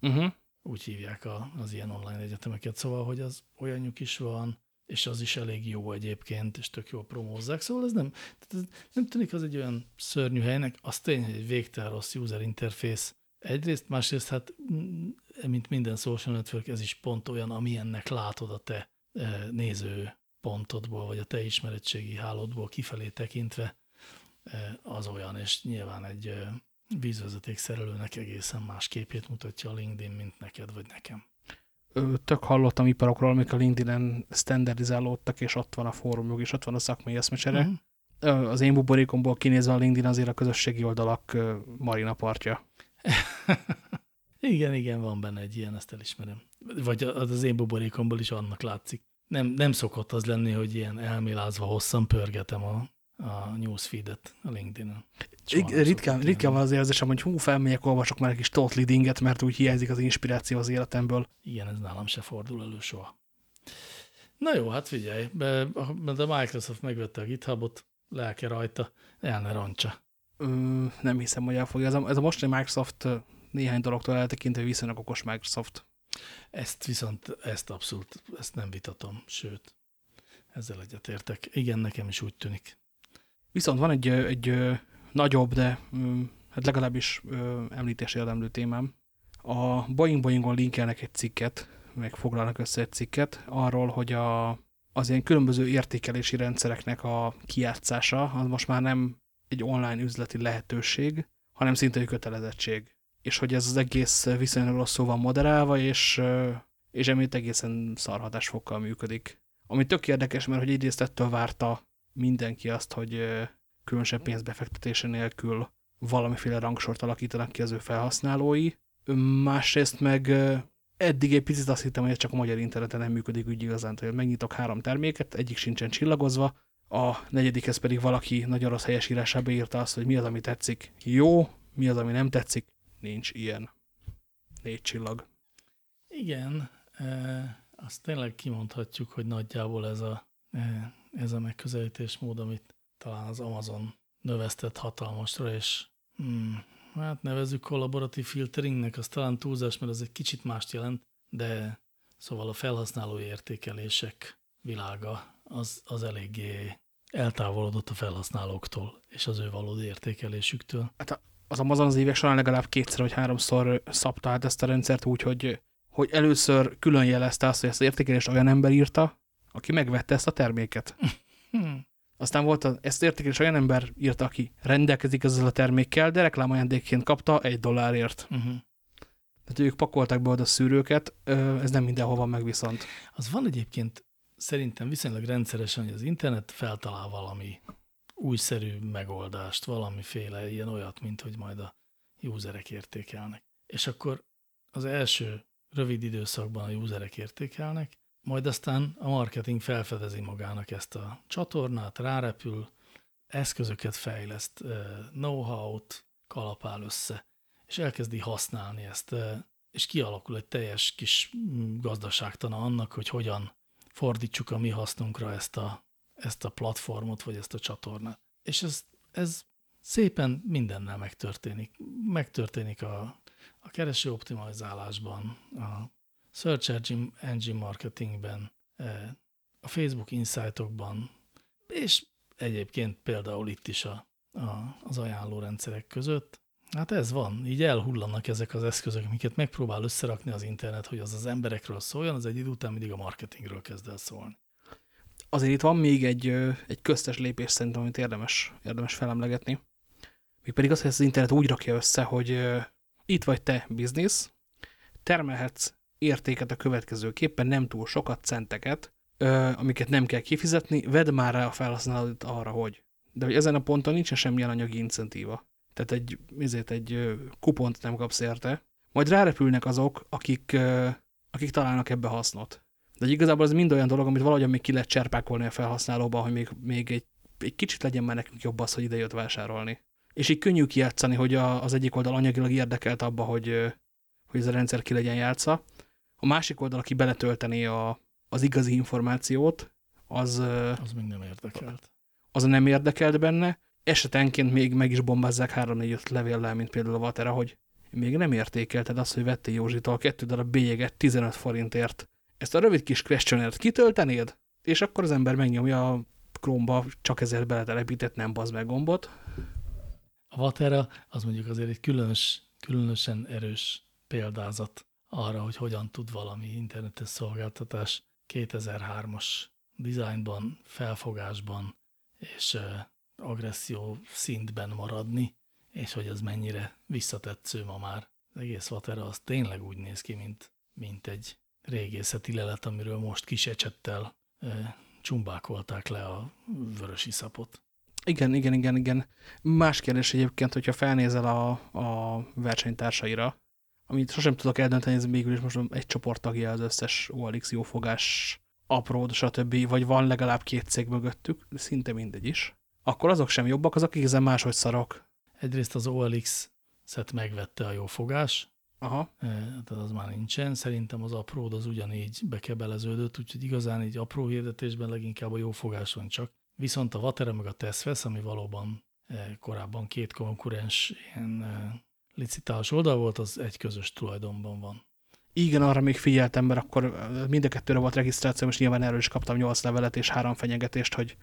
Uh -huh úgy hívják a, az ilyen online egyetemeket, szóval, hogy az olyanjuk is van, és az is elég jó egyébként, és tök jól promózzák, szóval ez nem, ez nem tűnik az egy olyan szörnyű helynek, az tény, hogy egy végtelen rossz user interface egyrészt, másrészt hát mm, mint minden social network, ez is pont olyan, amilyennek látod a te e, néző pontodból, vagy a te ismeretségi hálódból kifelé tekintve, e, az olyan, és nyilván egy e, vízvezeték szerelőnek egészen más képét mutatja a LinkedIn, mint neked vagy nekem. Tök hallottam iparokról, amik a LinkedIn-en standardizálódtak, és ott van a fórumjuk, és ott van a szakmai eszmecsere. Mhm. -huh. Az én buborékomból kinézve a LinkedIn azért a közösségi oldalak marina partja. [LAUGHS] igen, igen, van benne egy ilyen, ezt elismerem. Vagy az én buborékomból is annak látszik. Nem, nem szokott az lenni, hogy ilyen elmélázva hosszan pörgetem a, a newsfeed-et a LinkedIn-en. Ritkán, ritkán van az érzésem, hogy hú, felmegyek, olvasok már egy kis tot leadinget, mert úgy hiányzik az inspiráció az életemből. Igen, ez nálam se fordul elő soha. Na jó, hát figyelj, be, a Microsoft megvette a GitHubot, lelke rajta, el ne roncsa. Ö, nem hiszem, hogy elfogja. Ez a, ez a mostani Microsoft néhány dologtól eltekintve viszonylag okos Microsoft. Ezt viszont, ezt abszolút, ezt nem vitatom, sőt, ezzel egyetértek. Igen, nekem is úgy tűnik. Viszont van egy, egy nagyobb, de hát legalábbis említés érdemlő témám. A Boeing Boeingon linkelnek egy cikket, meg foglalnak össze egy cikket arról, hogy a, az ilyen különböző értékelési rendszereknek a kijátszása az most már nem egy online üzleti lehetőség, hanem szinte egy kötelezettség. És hogy ez az egész viszonylag rosszul van moderálva, és, és emiatt egészen szarhatásfokkal működik. Ami tök érdekes, mert hogy egyrészt ettől várta mindenki azt, hogy különösebb pénzbefektetése nélkül valamiféle rangsort alakítanak ki az ő felhasználói. Másrészt meg eddig egy picit azt hittem, hogy ez csak a magyar interneten nem működik úgy igazán, hogy megnyitok három terméket, egyik sincsen csillagozva, a negyedikhez pedig valaki nagyon rossz helyesírásába írta azt, hogy mi az, ami tetszik. Jó, mi az, ami nem tetszik, nincs ilyen. Négy csillag. Igen, e, azt tényleg kimondhatjuk, hogy nagyjából ez a, e, ez a megközelítésmód, amit talán az Amazon növesztett hatalmasra, és hmm, hát nevezzük kollaboratív filteringnek, az talán túlzás, mert az egy kicsit mást jelent, de szóval a felhasználói értékelések világa az, az eléggé eltávolodott a felhasználóktól és az ő valódi értékelésüktől. Hát az Amazon az évek során legalább kétszer vagy háromszor szabta át ezt a rendszert úgy, hogy, hogy először külön jelezte azt, hogy ezt az értékelést olyan ember írta, aki megvette ezt a terméket. Hmm. Aztán volt az, ezt értékelés olyan ember írta, aki rendelkezik ezzel a termékkel, de reklámajándékként kapta egy dollárért. Uh -huh. Tehát ők pakolták be oda a szűrőket, ez nem mindenhol van meg viszont. Az van egyébként szerintem viszonylag rendszeresen, hogy az internet feltalál valami újszerű megoldást, valamiféle ilyen olyat, mint hogy majd a userek értékelnek. És akkor az első rövid időszakban a userek értékelnek, majd aztán a marketing felfedezi magának ezt a csatornát, rárepül, eszközöket fejleszt, know-how-t kalapál össze, és elkezdi használni ezt, és kialakul egy teljes kis mm, gazdaságtana annak, hogy hogyan fordítsuk a mi hasznunkra ezt a, ezt a platformot, vagy ezt a csatornát. És ez, ez szépen mindennel megtörténik. Megtörténik a, a kereső optimalizálásban, a Search Engine, Marketingben, e, a Facebook Insightokban, és egyébként például itt is a, a, az ajánlórendszerek között. Hát ez van, így elhullanak ezek az eszközök, amiket megpróbál összerakni az internet, hogy az az emberekről szóljon, az egy idő után mindig a marketingről kezd el szólni. Azért itt van még egy, egy köztes lépés szerintem, amit érdemes, érdemes felemlegetni. Még pedig az, hogy az internet úgy rakja össze, hogy itt vagy te biznisz, termelhetsz értéket a következőképpen, nem túl sokat, centeket, amiket nem kell kifizetni, vedd már rá a felhasználót arra, hogy. De hogy ezen a ponton nincsen semmilyen anyagi incentíva. Tehát egy, ezért egy kupont nem kapsz érte. Majd rárepülnek azok, akik, akik találnak ebbe hasznot. De igazából ez mind olyan dolog, amit valahogyan még ki lehet cserpákolni a felhasználóba, hogy még, még egy, egy kicsit legyen már nekünk jobb az, hogy ide jött vásárolni. És így könnyű kijátszani, hogy a, az egyik oldal anyagilag érdekelt abba, hogy, hogy ez a rendszer ki legyen játszva. A másik oldal, aki beletöltené a, az igazi információt, az... Az még nem érdekelt. Az nem érdekelt benne. Esetenként még meg is bombázzák 3-4-5 levéllel, mint például a Vatera, hogy még nem értékelted azt, hogy vettél Józsitól kettő darab bélyeget 15 forintért. Ezt a rövid kis questionnaire kitöltenéd, és akkor az ember megnyomja a Chrome-ba csak ezért beletelepített nem bazd meg gombot. A Vatera az mondjuk azért egy különös, különösen erős példázat arra, hogy hogyan tud valami internetes szolgáltatás 2003-as dizájnban, felfogásban és agresszió szintben maradni, és hogy az mennyire visszatetsző ma már. Az egész Vatera az tényleg úgy néz ki, mint, mint egy régészeti lelet, amiről most kis ecsettel e, csumbákolták le a vörös iszapot. Igen, igen, igen, igen. Más kérdés egyébként, hogyha felnézel a, a versenytársaira, amit sosem tudok eldönteni, ez mégis most egy csoport tagja az összes OLX jófogás, apród, stb. Vagy van legalább két cég mögöttük, szinte mindegy is. Akkor azok sem jobbak, azok igazán máshogy szarok. Egyrészt az OLX-et megvette a jófogás, Aha. Tehát az már nincsen. Szerintem az apród az ugyanígy bekebeleződött, úgyhogy igazán így apró hirdetésben leginkább a jó fogás van csak. Viszont a Vatere meg a Tesfesz, ami valóban korábban két konkurens ilyen licitálós oldal volt, az egy közös tulajdonban van. Igen, arra még figyeltem, mert akkor mind a kettőre volt regisztráció, és nyilván erről is kaptam nyolc levelet és három fenyegetést, hogy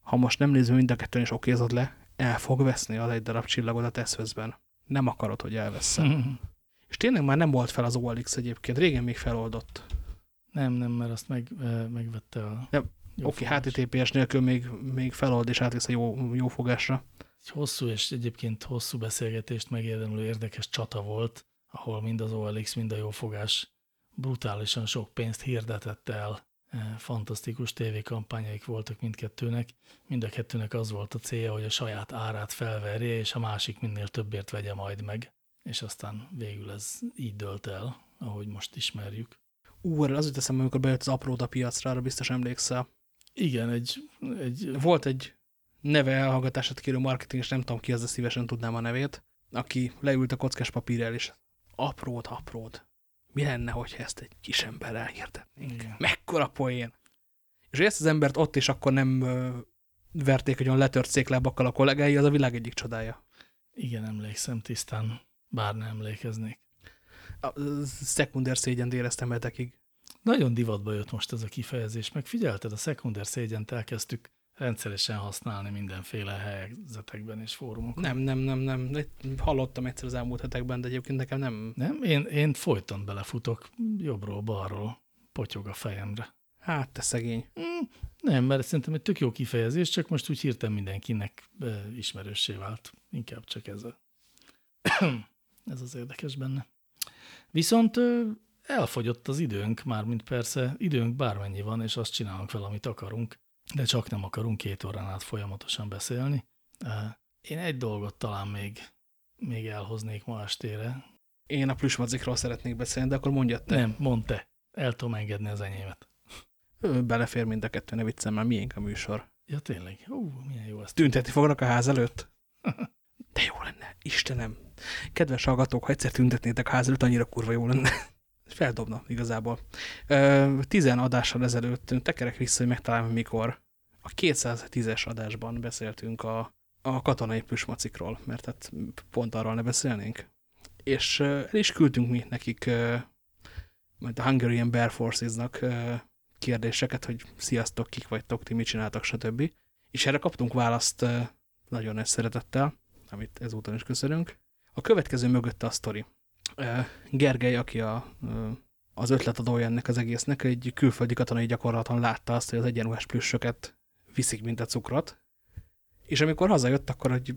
ha most nem nézünk mind a kettőn és okézod le, el fog veszni az egy darab csillagot a teszhözben. Nem akarod, hogy elveszem. Mm [LAUGHS] -hmm. És tényleg már nem volt fel az OLX egyébként, régen még feloldott. Nem, nem, mert azt meg, megvette a... Oké, okay, HTTPS nélkül még, még felold és átvisz a jó, jó fogásra. Egy hosszú és egyébként hosszú beszélgetést megérdemlő érdekes csata volt, ahol mind az OLX, mind a jófogás brutálisan sok pénzt hirdetett el. E, fantasztikus tévékampányaik voltak mindkettőnek. Mind a kettőnek az volt a célja, hogy a saját árát felverje, és a másik minél többért vegye majd meg. És aztán végül ez így dölt el, ahogy most ismerjük. Úr, az jut eszembe, amikor bejött az aprót a piacra, arra biztos emlékszel. Igen, egy, egy... Volt egy neve elhallgatását kérő marketing, és nem tudom ki az, de szívesen tudnám a nevét, aki leült a kockás papírrel, és apród, apród. Mi lenne, hogyha ezt egy kis emberrel hirdetnénk? Igen. Mekkora poén! És ezt az embert ott és akkor nem verték, hogy olyan letört széklábakkal a kollégái, az a világ egyik csodája. Igen, emlékszem tisztán, bár nem emlékeznék. A szekunder szégyent éreztem hetekig. Nagyon divatba jött most ez a kifejezés. Megfigyelted, a szekunder szégyent elkezdtük rendszeresen használni mindenféle helyzetekben és fórumokon. Nem, nem, nem, nem. Hallottam egyszer az elmúlt hetekben, de egyébként nekem nem. Nem, én, én folyton belefutok jobbról, balról, potyog a fejemre. Hát, te szegény. Mm, nem, mert szerintem egy tök jó kifejezés, csak most úgy hirtelen mindenkinek ismerőssé vált. Inkább csak ez a... [COUGHS] ez az érdekes benne. Viszont elfogyott az időnk, mármint persze időnk bármennyi van, és azt csinálunk fel, amit akarunk de csak nem akarunk két órán át folyamatosan beszélni. Én egy dolgot talán még, még elhoznék ma estére. Én a plüsmadzikról szeretnék beszélni, de akkor mondjad te. Nem, mondd te. El tudom engedni az enyémet. Belefér mind a kettő, ne viccem, mert miénk a műsor. Ja, tényleg. Ú, milyen jó ezt. Tüntetni fognak a ház előtt? De jó lenne, Istenem. Kedves hallgatók, ha egyszer tüntetnétek a ház előtt, annyira kurva jó lenne feldobna igazából. Tizen adással ezelőtt tekerek vissza, hogy megtalálom, mikor a 210-es adásban beszéltünk a, a katonai plüsmacikról, mert hát pont arról ne beszélnénk. És el is küldtünk mi nekik, majd a Hungarian Bear Forces-nak kérdéseket, hogy sziasztok, kik vagytok, ti mit csináltak, stb. És erre kaptunk választ nagyon nagy szeretettel, amit ezúton is köszönünk. A következő mögötte a sztori. Gergely, aki a, az ötletadója ennek az egésznek, egy külföldi katonai gyakorlaton látta azt, hogy az egyenruhás plüssöket viszik, mint a cukrot. És amikor hazajött, akkor hogy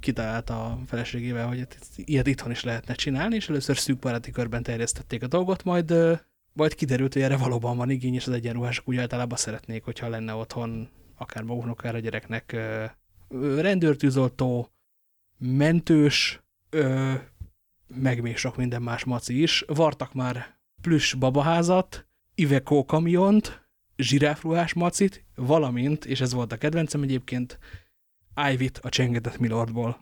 kitalált a feleségével, hogy ilyet itthon is lehetne csinálni, és először szűk baráti körben terjesztették a dolgot, majd, majd kiderült, hogy erre valóban van igény, és az egyenruhások úgy általában szeretnék, hogyha lenne otthon akár maguknak, akár a gyereknek rendőrtűzoltó, mentős, meg még sok minden más maci is. Vartak már plüss babaházat, Iveco kamiont, zsiráfruhás macit, valamint, és ez volt a kedvencem egyébként, Ivy-t a csengetett Milordból.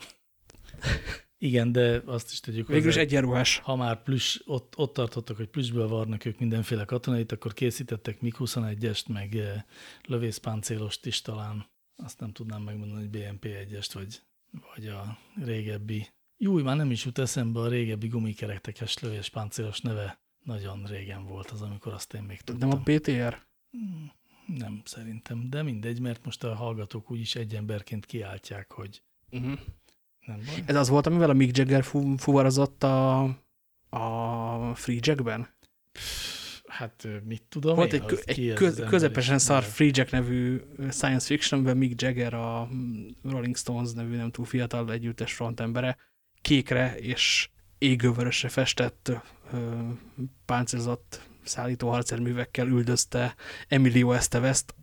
Igen, de azt is tegyük Végül is egyenruhás. Ha már plusz, ott, ott tartottak, hogy pluszből varnak ők mindenféle katonait, akkor készítettek MiG-21-est, meg eh, lövészpáncélost is talán. Azt nem tudnám megmondani, hogy BMP-1-est, vagy, vagy a régebbi Júj, már nem is jut eszembe a régebbi gumikerektekes lövés páncélos neve. Nagyon régen volt az, amikor azt én még tudtam. Nem a PTR? Hmm, nem, szerintem, de mindegy, mert most a hallgatók úgyis egy emberként kiáltják, hogy uh mhm. -huh. nem baj. Ez az volt, amivel a Mick Jagger fu fuvarozott a, a Free Jackben? Hát mit tudom Volt én, egy, egy köz, közepesen szar Free Jack nevű science fiction, amiben Mick Jagger a Rolling Stones nevű nem túl fiatal együttes frontembere kékre és égővörösre festett páncélzott szállító harcerművekkel üldözte Emilio Estevest.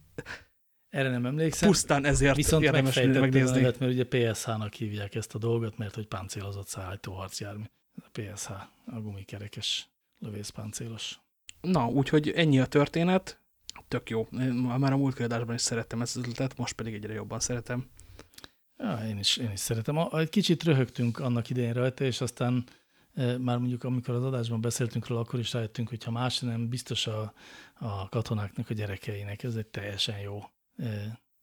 Erre nem emlékszem. Pusztán ezért Viszont érdemes megnézni. Nevet, mert ugye PSH-nak hívják ezt a dolgot, mert hogy páncélozott szállító harcjármű. A PSH, a gumikerekes lövészpáncélos. Na, úgyhogy ennyi a történet. Tök jó. Már a múlt is szerettem ezt az ötletet, most pedig egyre jobban szeretem. Ja, én, is, én is szeretem. Egy kicsit röhögtünk annak idején rajta, és aztán Már mondjuk, amikor az adásban beszéltünk róla, akkor is rájöttünk, hogy ha más nem, biztos a, a katonáknak, a gyerekeinek ez egy teljesen jó,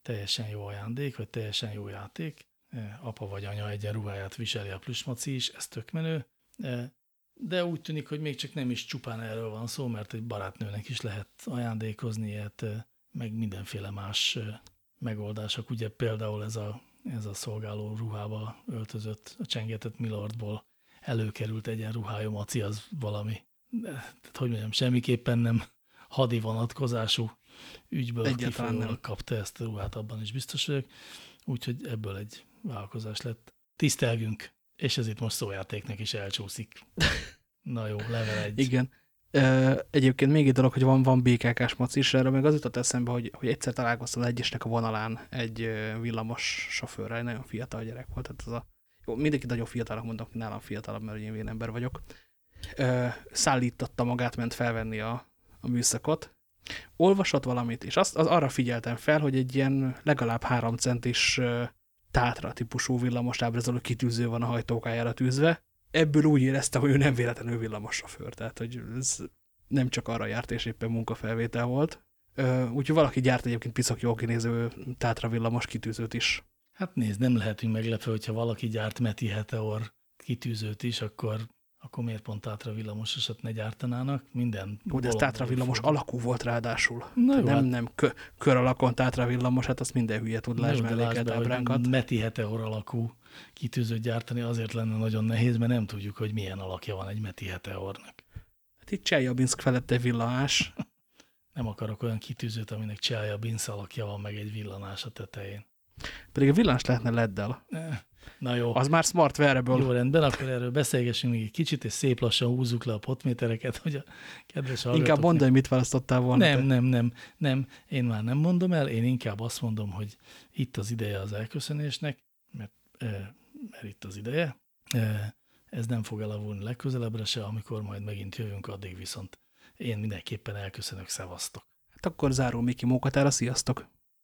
teljesen jó ajándék, vagy teljesen jó játék. Apa vagy anya egyenruháját viseli a plüsmaci is, ez tök menő. De úgy tűnik, hogy még csak nem is csupán erről van szó, mert egy barátnőnek is lehet ajándékozni ilyet, meg mindenféle más megoldások. Ugye például ez a, ez a szolgáló ruhába öltözött, a csengetett Milordból előkerült egyenruhájú maci, az valami, tehát hogy mondjam, semmiképpen nem hadi vonatkozású ügyből kifolyólag kapta ezt a ruhát, abban is biztos vagyok. Úgyhogy ebből egy vállalkozás lett. Tisztelgünk, és ez itt most szójátéknek is elcsúszik. [LAUGHS] Na jó, level egy. Igen. Egyébként még egy dolog, hogy van, van BKK-s mac is, erről meg az jutott eszembe, hogy, hogy egyszer találkoztam egyesnek a vonalán egy villamos sofőrrel, egy nagyon fiatal gyerek volt, tehát az a, jó, mindenki nagyon fiatalnak mondok, hogy nálam fiatalabb, mert én én ember vagyok. Szállította magát, ment felvenni a, a műszakot, olvasott valamit, és azt, az arra figyeltem fel, hogy egy ilyen legalább három centis tátra típusú villamos ábrázoló kitűző van a hajtókájára tűzve, ebből úgy éreztem, hogy ő nem véletlenül villamos sofőr, tehát hogy ez nem csak arra járt, és éppen munkafelvétel volt. Úgyhogy valaki gyárt egyébként piszak jól kinéző tátra villamos kitűzőt is. Hát nézd, nem lehetünk meglepve, hogyha valaki gyárt Meti Heteor kitűzőt is, akkor akkor miért pont Tátra villamososat ne gyártanának? Minden Jó, de ez Tátra villamos fog. alakú volt ráadásul. Na jó, nem, hát... nem kö, kör alakon Tátra villamos, hát azt minden hülye tud, lásd melléket, ábránkat. Meti Heteor alakú kitűzőt gyártani azért lenne nagyon nehéz, mert nem tudjuk, hogy milyen alakja van egy Meti Heteornak. Hát itt Cseljabinsk felett egy villanás. [LAUGHS] nem akarok olyan kitűzőt, aminek Cseljabinsk alakja van, meg egy villanás a tetején. Pedig a villanás lehetne leddel. Na jó. Az már smart wearable. Jó, rendben, akkor erről beszélgessünk még egy kicsit, és szép lassan húzzuk le a potmétereket, hogy a kedves Inkább mondd, hogy mit választottál volna. Nem, te. nem, nem, nem. Én már nem mondom el, én inkább azt mondom, hogy itt az ideje az elköszönésnek, mert, mert itt az ideje. Ez nem fog elavulni legközelebbre se, amikor majd megint jövünk, addig viszont én mindenképpen elköszönök, szevasztok. Hát akkor záró Miki Mókatára, sziasztok!